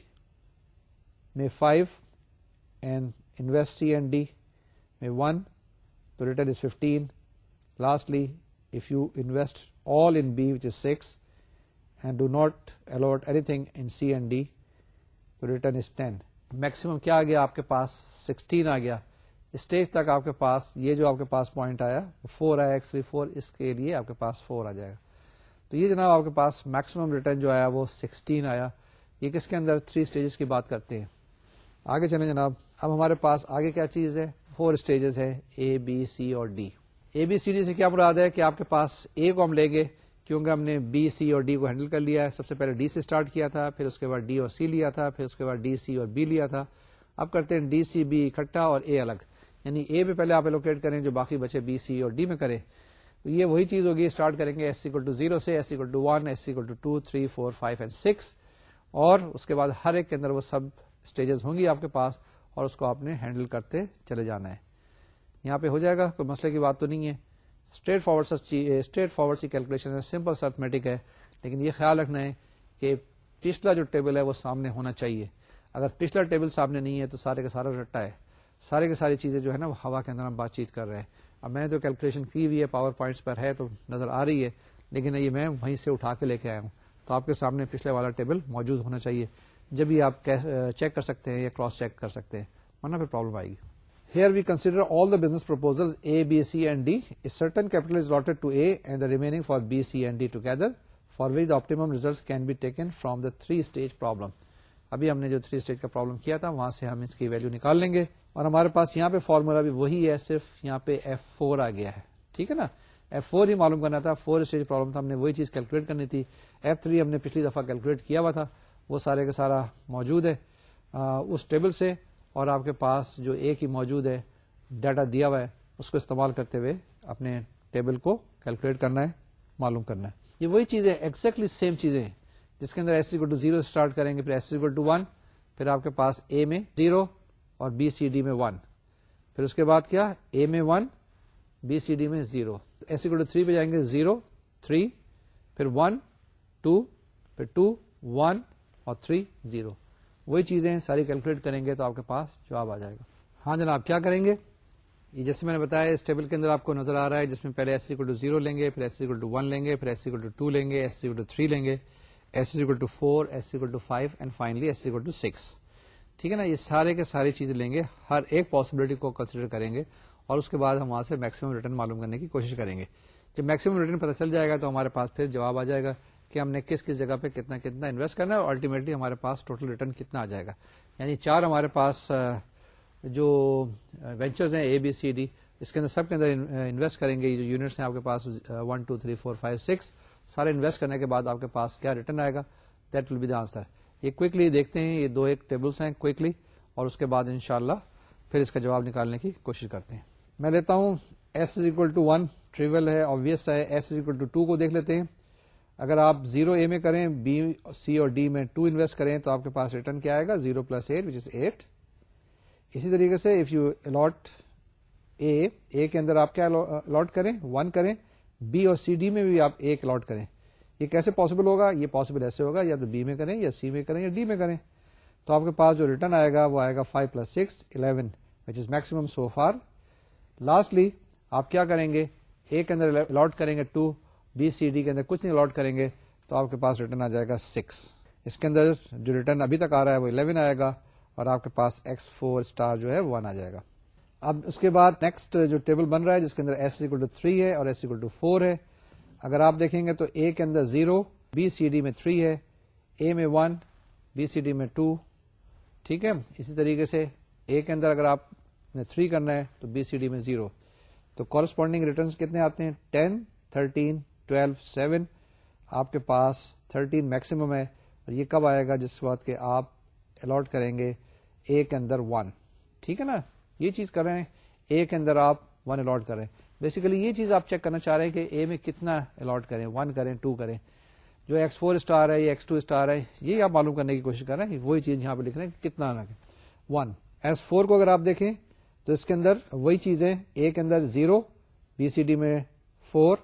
میں five and invest C and D میں ون تو return is fifteen. Lastly if you invest all in B which is six and do not allot anything in C and D تو return is ten maximum کیا آ گیا آپ کے پاس؟ Sixteen آ گیا۔ Stage تک آپ کے پاس، یہ جو آپ کے پاس پوائنٹ آیا فور آیا، ایکس تھری فور، اس کے لیے آپ کے پاس فور آ جائے گا۔ تو یہ جناب آپ کے پاس میکسیمم ریٹرن جو آیا وہ سکسٹین آیا۔ یہ کس کے اندر؟ تھری اسٹیجز کی بات کرتے ہیں۔ آگے چلیں جناب۔ اب ہمارے پاس آگے کیا چیز ہے؟ فور اسٹیجز ہے اے بی سی اور D A B C D سے کیا مراد ہے کہ آپ کے پاس اے کو ہم لیں گے کیونکہ ہم نے بی، سی اور ڈی کو ہینڈل کر لیا ہے۔ سب سے پہلے ڈی سے اسٹارٹ کیا تھا، پھر اس کے بعد ڈی اور سی لیا تھا، پھر اس کے بعد ڈی، سی اور بی لیا تھا۔ اب کرتے ہیں ڈی، سی، بی، اکٹھا اور اے الگ۔ یعنی اے پہ پہلے آپ الوکیٹ کریں جو باقی بچے بی، سی اور ڈی میں کریں۔ تو یہ وہی چیز ہوگی اسٹارٹ کریں گے ایس سی ٹو زیرو سے S C to one S C to two three four five and six اور اس کے بعد ہر ایک کے اندر وہ سب اسٹیجز ہوں گی آپ کے پاس اور اس کو آپ نے ہینڈل کرتے چلے جانا ہے۔ یہاں پہ ہو جائے گا، کوئی مسئلے کی بات تو نہیں ہے۔ اسٹریٹ فارورڈ اسٹریٹ فارورڈ سی کیلکولیشن ہے، سمپل ارتھمیٹک ہے، لیکن یہ خیال رکھنا ہے کہ پچھلا جو ٹیبل ہے وہ سامنے ہونا چاہیے۔ اگر پچھلا ٹیبل سامنے نہیں ہے تو سارے کا سارا رٹا ہے۔ سارے کے ساری چیزیں جو ہے نا وہ ہوا کے اندر ہم بات چیت کر رہے ہیں۔ اب میں نے تو کیلکولیشن کی ہوئی ہے، پاور پوائنٹس پر ہے تو نظر آ رہی ہے، لیکن یہ میں وہیں سے اٹھا کے لے کے آیا ہوں۔ تو آپ کے سامنے پچھلے والا ٹیبل موجود ہونا چاہیے۔ جب بھی آپ چیک کر سکتے ہیں یا کراس چیک کر سکتے ہیں، ورنہ پھر پرابلم آئے گی۔ Here we consider all the business proposals A, B, C and D. A certain capital is allotted to A and the remaining for B, C and D together, for which the optimum results can be taken from the three stage problem. ابھی ہم نے جو three stage کا problem کیا تھا وہاں سے ہم اس کی ویلو نکال لیں گے اور ہمارے پاس یہاں پہ فارمولا بھی وہی ہے صرف یہاں پہ ایف فور آ گیا ہے ٹھیک ہے نا ایف فور ہی معلوم کرنا تھا فور اسٹیج پرابلم تھا ہم نے وہی چیز کیلکولیٹ کرنی تھی ایف تھری ہم نے پچھلی دفعہ کیلکولیٹ کیا ہوا تھا وہ سارے کا سارا موجود ہے آ, اس ٹیبل سے اور آپ کے پاس جو ایک ہی موجود ہے ڈیٹا دیا ہوا ہے، اس کو استعمال کرتے ہوئے اپنے ٹیبل کو کیلکولیٹ کرنا ہے، معلوم کرنا ہے۔ یہ وہی چیزیں ایگزیکٹلی سیم چیزیں ہیں۔ جس کے اندر S C to zero start کریں گے، پھر ایس سی ٹو ون پھر آپ کے پاس اے میں زیرو اور بی سی ڈی میں ون پھر اس کے بعد کیا؟ اے میں ون بی سی ڈی میں zero S C to three پہ جائیں گے زیرو تھری پھر ون ٹو پھر ٹو ون اور تھری زیرو وہی چیزیں ساری کیلکولیٹ کریں گے تو آپ کے پاس جواب آ جائے گا۔ ہاں جناب، کیا کریں گے؟ یہ جیسے میں نے بتایا، اس ٹیبل کے اندر آپ کو نظر آ رہا ہے، جس میں پہلے ایس ٹو زیرو لیں گے پھر ایس ٹو ون لیں گے پھر ایس ٹو ٹو لیں گے ایس ٹو تھری لیں گے S to four S to five and finally S to six ٹھیک ہے نا؟ یہ سارے کے ساری چیزیں لیں گے، ہر ایک پاسبلٹی کو کنسیڈر کریں گے، اور اس کے بعد ہم وہاں سے میکسیمم ریٹرن معلوم کرنے کی کوشش کریں گے۔ جب میکسیمم ریٹرن پتہ چل جائے گا تو ہمارے پاس پھر جواب آ جائے گا۔ کہ ہم نے کس کس جگہ پہ کتنا کتنا انویسٹ کرنا ہے اور الٹیمیٹلی ہمارے پاس ٹوٹل ریٹرن کتنا آ جائے گا۔ یعنی چار ہمارے پاس جو وینچرز ہیں اے بی سی ڈی اس کے اندر سب کے اندر انویسٹ کریں گے۔ جو یونٹس ہیں آپ کے پاس one two three four five six سارے انویسٹ کرنے کے بعد آپ کے پاس کیا ریٹرن آئے گا؟ That will be the answer یہ کوکلی دیکھتے ہیں، یہ دو ایک ٹیبلس ہیں کوکلی اور اس کے بعد انشاءاللہ پھر اس کا جواب نکالنے کی کوشش کرتے ہیں۔ میں لیتا ہوں S is equal to one trivial ہے آبیس ہے۔ S is equal to two کو دیکھ لیتے ہیں۔ اگر آپ زیرو اے میں کریں، بی سی اور ڈی میں ٹو انویسٹ کریں تو آپ کے پاس ریٹرن کیا آئے گا؟ Zero plus eight which is eight اسی طریقے سے if you allot A A کے اندر آپ کیا الاٹ کریں؟ ون کریں۔ بی اور سی ڈی میں بھی آپ ایک الاٹ کریں۔ یہ کیسے پاسبل ہوگا؟ یہ پاسبل ایسے ہوگا، یا تو بی میں کریں یا سی میں کریں یا ڈی میں کریں۔ تو آپ کے پاس جو ریٹرن آئے گا، وہ آئے گا five plus six eleven which is maximum so for lastly آپ کیا کریں گے؟ اے کے اندر الاٹ کریں گے ٹو بی سی ڈی کے اندر کچھ نہیں الاٹ کریں گے، تو آپ کے پاس ریٹرن آ جائے گا سکس اس کے اندر جو ریٹرن ابھی تک آ رہا ہے وہ الیون آئے گا اور آپ کے پاس ایکس فور اسٹار جو ہے ون آ جائے گا۔ اب اس کے بعد نیکسٹ جو ٹیبل بن رہا ہے، جس کے اندر ایس اکول ٹو تھری ہے اور ایس اکول ٹو فور ہے۔ اگر آپ دیکھیں گے تو اے کے اندر زیرو بی سی ڈی میں تھری ہے اے میں ون بی سی ڈی میں ٹو ٹھیک ہے؟ اسی طریقے سے اے کے اندر اگر آپ نے تھری کرنا ہے تو بی سی ڈی میں زیرو تو کورسپونڈنگ ریٹرنس کتنے آتے ہیں؟ ٹین تھرٹین ٹویلو سیون آپ کے پاس تھرٹین میکسیمم ہے اور یہ کب آئے گا جس وقت کہ آپ الاٹ کریں گے اے کے اندر ون ٹھیک ہے نا؟ یہ چیز کر رہے ہیں اے کے اندر آپ ون الاٹ کریں بیسیکلی یہ چیز آپ چیک کرنا چاہ رہے ہیں کہ اے میں کتنا الاٹ کریں ون کریں ٹو کریں۔ جو ایکس فور اسٹار ہے یا ایکس ٹو اسٹار ہے، یہ آپ معلوم کرنے کی کوشش کر رہے ہیں۔ وہی چیز یہاں پہ لکھ رہے ہیں کہ کتنا ون ایس فور کو اگر آپ دیکھیں تو اس کے اندر وہی چیزیں اے کے اندر زیرو بی سی ڈی میں فور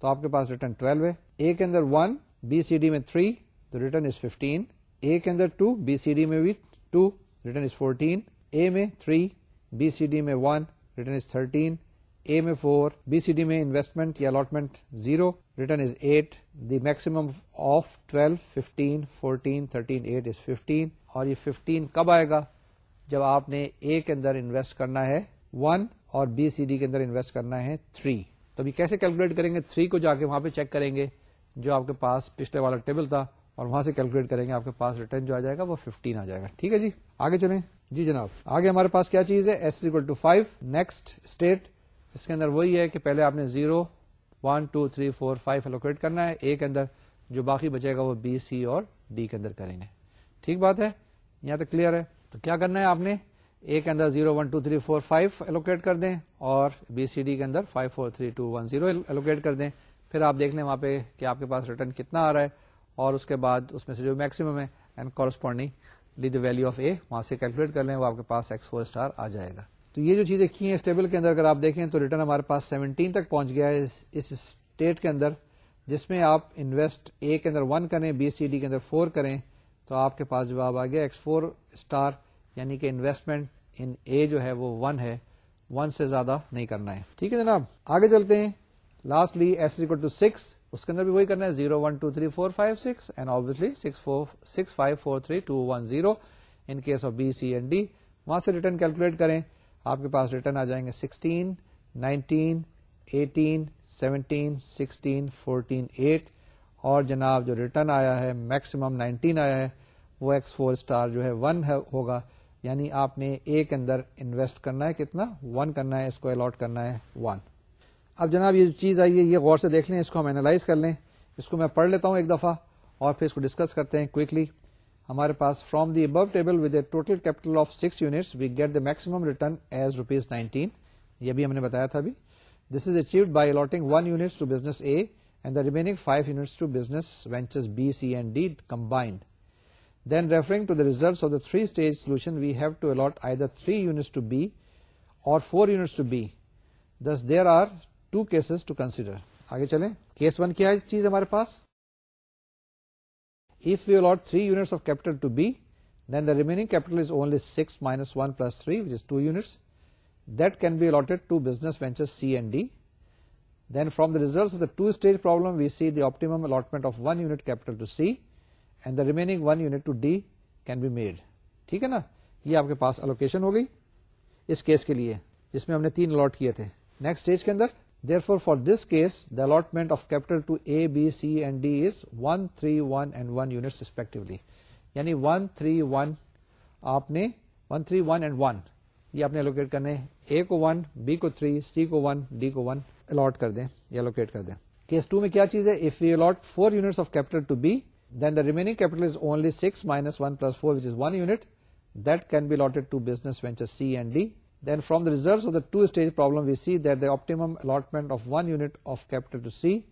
تو آپ کے پاس ریٹرن ٹویلو ہے۔ اے کے اندر ون بی سی ڈی میں تھری تو ریٹرن از ففٹین اے کے اندر ٹو بی سی ڈی میں بھی two return is fourteen A میں تھری بی سی ڈی میں one return is thirteen A میں فور بی سی ڈی میں انویسٹمنٹ یا allotment zero return is eight the maximum of twelve fifteen fourteen thirteen eight is fifteen اور یہ fifteen کب آئے گا؟ جب آپ نے اے کے اندر انویسٹ کرنا ہے ون اور بی سی ڈی کے اندر انویسٹ کرنا ہے تھری تو ابھی کیسے کیلکولیٹ کریں گے؟ تھری کو جا کے وہاں پہ چیک کریں گے جو آپ کے پاس پچھلے والا ٹیبل تھا اور وہاں سے کیلکولیٹ کریں گے آپ کے پاس ریٹرن جو آ جائے گا وہ ففٹین آ جائے گا۔ ٹھیک ہے جی؟ آگے چلیں۔ جی جناب، آگے ہمارے پاس کیا چیز ہے؟ S equal to five next state اس کے اندر وہی ہے کہ پہلے آپ نے zero one two three four five allocate کرنا ہے۔ اے کے اندر جو باقی بچے گا وہ بی سی اور ڈی کے اندر کریں گے۔ ٹھیک بات ہے؟ یہاں تک کلیئر ہے۔ تو کیا کرنا ہے آپ نے؟ اے کے اندر zero one two three four five allocate کر دیں اور بی سی ڈی کے اندر five four three two one zero allocate کر دیں۔ پھر آپ دیکھ لیں وہاں پہ کہ آپ کے پاس ریٹرن کتنا آ رہا ہے اور اس کے بعد اس میں سے جو میکسیمم ہے اینڈ کورسپونڈنگ لی دا ویلو آف اے وہاں سے کیلکولیٹ کر لیں، وہ آپ کے پاس ایکس فور اسٹار آ جائے گا۔ تو یہ جو چیزیں کی ہیں اس ٹیبل کے اندر اگر آپ دیکھیں تو ریٹرن ہمارے پاس سیونٹین تک پہنچ گیا ہے اس اسٹیٹ کے اندر، جس میں آپ انویسٹ اے کے اندر ون کریں بی سی ڈی کے اندر فور کریں تو آپ کے پاس جواب آ گیا ایکس فور اسٹار یعنی کہ انویسٹمنٹ ان اے جو ہے وہ ون ہے ون سے زیادہ نہیں کرنا ہے۔ ٹھیک ہے جناب، آگے چلتے ہیں۔ لاسٹلی ایس ٹو سکس اس کے اندر بھی وہی کرنا ہے۔ Zero one two three four five six and obviously six four six five four three two one zero in case of B C and D وہاں سے ریٹرن کیلکولیٹ کریں۔ آپ کے پاس ریٹرن آ جائیں گے sixteen nineteen eighteen seventeen sixteen fourteen eight اور جناب جو ریٹرن آیا ہے میکسیمم نائنٹین آیا ہے، وہ ایکس فور اسٹار جو ہے ون ہوگا۔ یعنی آپ نے اے کے اندر انویسٹ کرنا ہے کتنا؟ ون کرنا ہے، اس کو الاٹ کرنا ہے ون اب جناب یہ چیز آئی ہے، یہ غور سے دیکھ لیں، اس کو ہم اینالائز کر لیں۔ اس کو میں پڑھ لیتا ہوں ایک دفعہ اور پھر اس کو ڈسکس کرتے ہیں کوکلی ہمارے پاس from the above table with a total capital of six units we get the maximum return as rupees nineteen یہ بھی ہم نے بتایا تھا ابھی۔ This is achieved by allotting one unit to business A and the remaining five units to business ventures B C and D combined then referring to the result of the three stage solution we have to allot I the three units to B اور four units to B this there are two cases to consider آگے چلیں case one کیا چیز ہمارے پاس If we allot 3 units of capital to B, then the remaining capital is only 6 minus 1 plus 3, which is 2 units. That can be allotted to business ventures C and D. Then from the results of the two-stage problem, we see the optimum allotment of 1 unit capital to C and the remaining 1 unit to D can be made. ٹھیک ہے نا؟ یہ آپ کے پاس allocation ہو گئی اس case کے لیے، جس میں ہم نے تین الاٹ کیے تھے۔ نیکسٹ اسٹیج کے اندر there four for this case the allotment of capital to A B C and D is one three one and one unit respectively یعنی ون تھری ون آپ نے one three one and one یہ آپ نے allocate کرنے۔ A کو one B کو three C کو ون ڈی کو ون الاٹ کر دیں یا الوکیٹ کر دیں۔ کیس ٹو میں کیا چیز ہے؟ If you allot four unit of capital to B then the remaining capital is only six minus one plus four which is one unit that can be allotted to business venture C and D Then from the results of the two-stage problem, we see that the optimum allotment of 1 unit of capital to C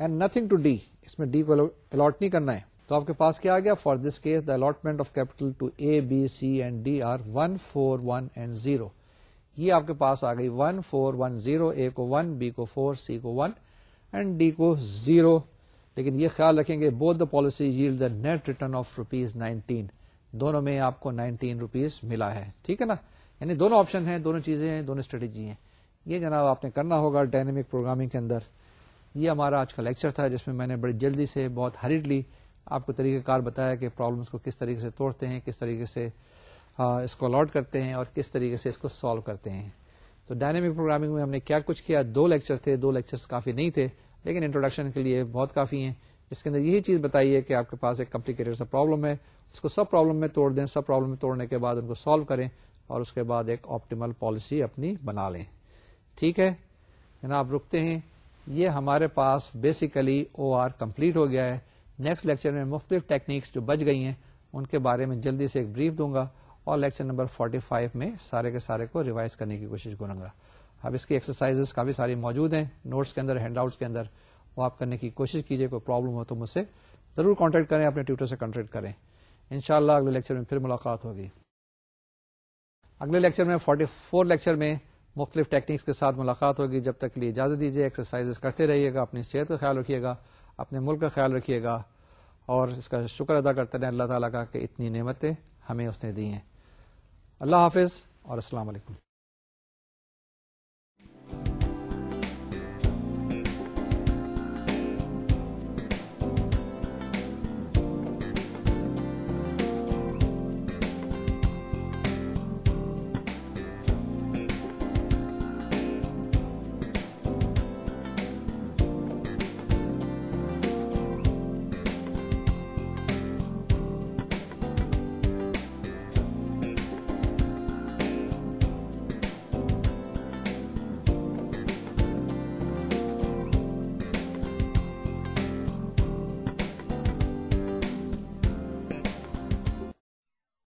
and nothing to D. اس میں D کو allot نہیں کرنا ہے تو آپ کے پاس کیا آ گیا for this case the allotment of capital to A B C and D are one four one and zero یہ آپ کے پاس آ گئی one four one zero A کو ون بی کو فور سی کو ون اینڈ ڈی کو زیرو لیکن یہ خیال رکھیں گے both the policy yield the net return of rupees nineteen دونوں میں آپ کو نائنٹین روپیز ملا ہے۔ ٹھیک ہے نا؟ یعنی دونوں آپشن ہیں، دونوں چیزیں ہیں، دونوں اسٹریٹجی ہیں۔ یہ جناب آپ نے کرنا ہوگا ڈائنمک پروگرامنگ کے اندر۔ یہ ہمارا آج کا لیکچر تھا جس میں میں نے بڑی جلدی سے، بہت ہریڈلی آپ کو طریقہ کار بتایا کہ پرابلمس کو کس طریقے سے توڑتے ہیں، کس طریقے سے اس کو الاٹ کرتے ہیں اور کس طریقے سے اس کو سالو کرتے ہیں۔ تو ڈائنامک پروگرامنگ میں ہم نے کیا کچھ کیا؟ دو لیکچر تھے، دو لیکچر کافی نہیں تھے۔ لیکن انٹروڈکشن کے لیے بہت کافی ہیں۔ اس کے اندر یہی چیز بتائیے کہ آپ کے پاس ایک کمپلیکیٹڈ سا پرابلم ہے۔ اس کو سب پرابلم میں توڑ دیں، سب پرابلم میں توڑنے کے بعد ان کو سالو کریں اور اس کے بعد ایک آپٹیمل پالیسی اپنی بنا لیں۔ ٹھیک ہے؟ جناب، رکتے ہیں۔ یہ ہمارے پاس بیسیکلی او آر کمپلیٹ ہو گیا ہے۔ نیکسٹ لیکچر میں مختلف ٹیکنیکس جو بچ گئی ہیں، ان کے بارے میں جلدی سے ایک بریف دوں گا اور لیکچر نمبر 45 میں سارے کے سارے کو ریوائز کرنے کی کوشش کروں گا۔ اب اس کی ایکسرسائز کافی ساری موجود ہیں۔ نوٹس کے اندر ہینڈ آؤٹس کے اندر وہ آپ کرنے کی کوشش کیجیے کوئی پرابلم ہو تو مجھ سے ضرور کانٹیکٹ کریں، اپنے ٹیوٹر سے کانٹیکٹ کریں۔ انشاءاللہ اگلے لیکچر میں پھر ملاقات ہوگی۔ اگلے لیکچر میں 44 لیکچر میں مختلف ٹیکنیکس کے ساتھ ملاقات ہوگی۔ جب تک کے لیے اجازت دیجیے ایکسرسائز کرتے رہیے گا، اپنی صحت کا خیال رکھیے گا، اپنے ملک کا خیال رکھیے گا۔ اور اس کا شکر ادا کرتے رہیں اللہ تعالیٰ کا کہ اتنی نعمتیں ہمیں اس نے دی ہیں۔ اللہ حافظ اور السلام علیکم۔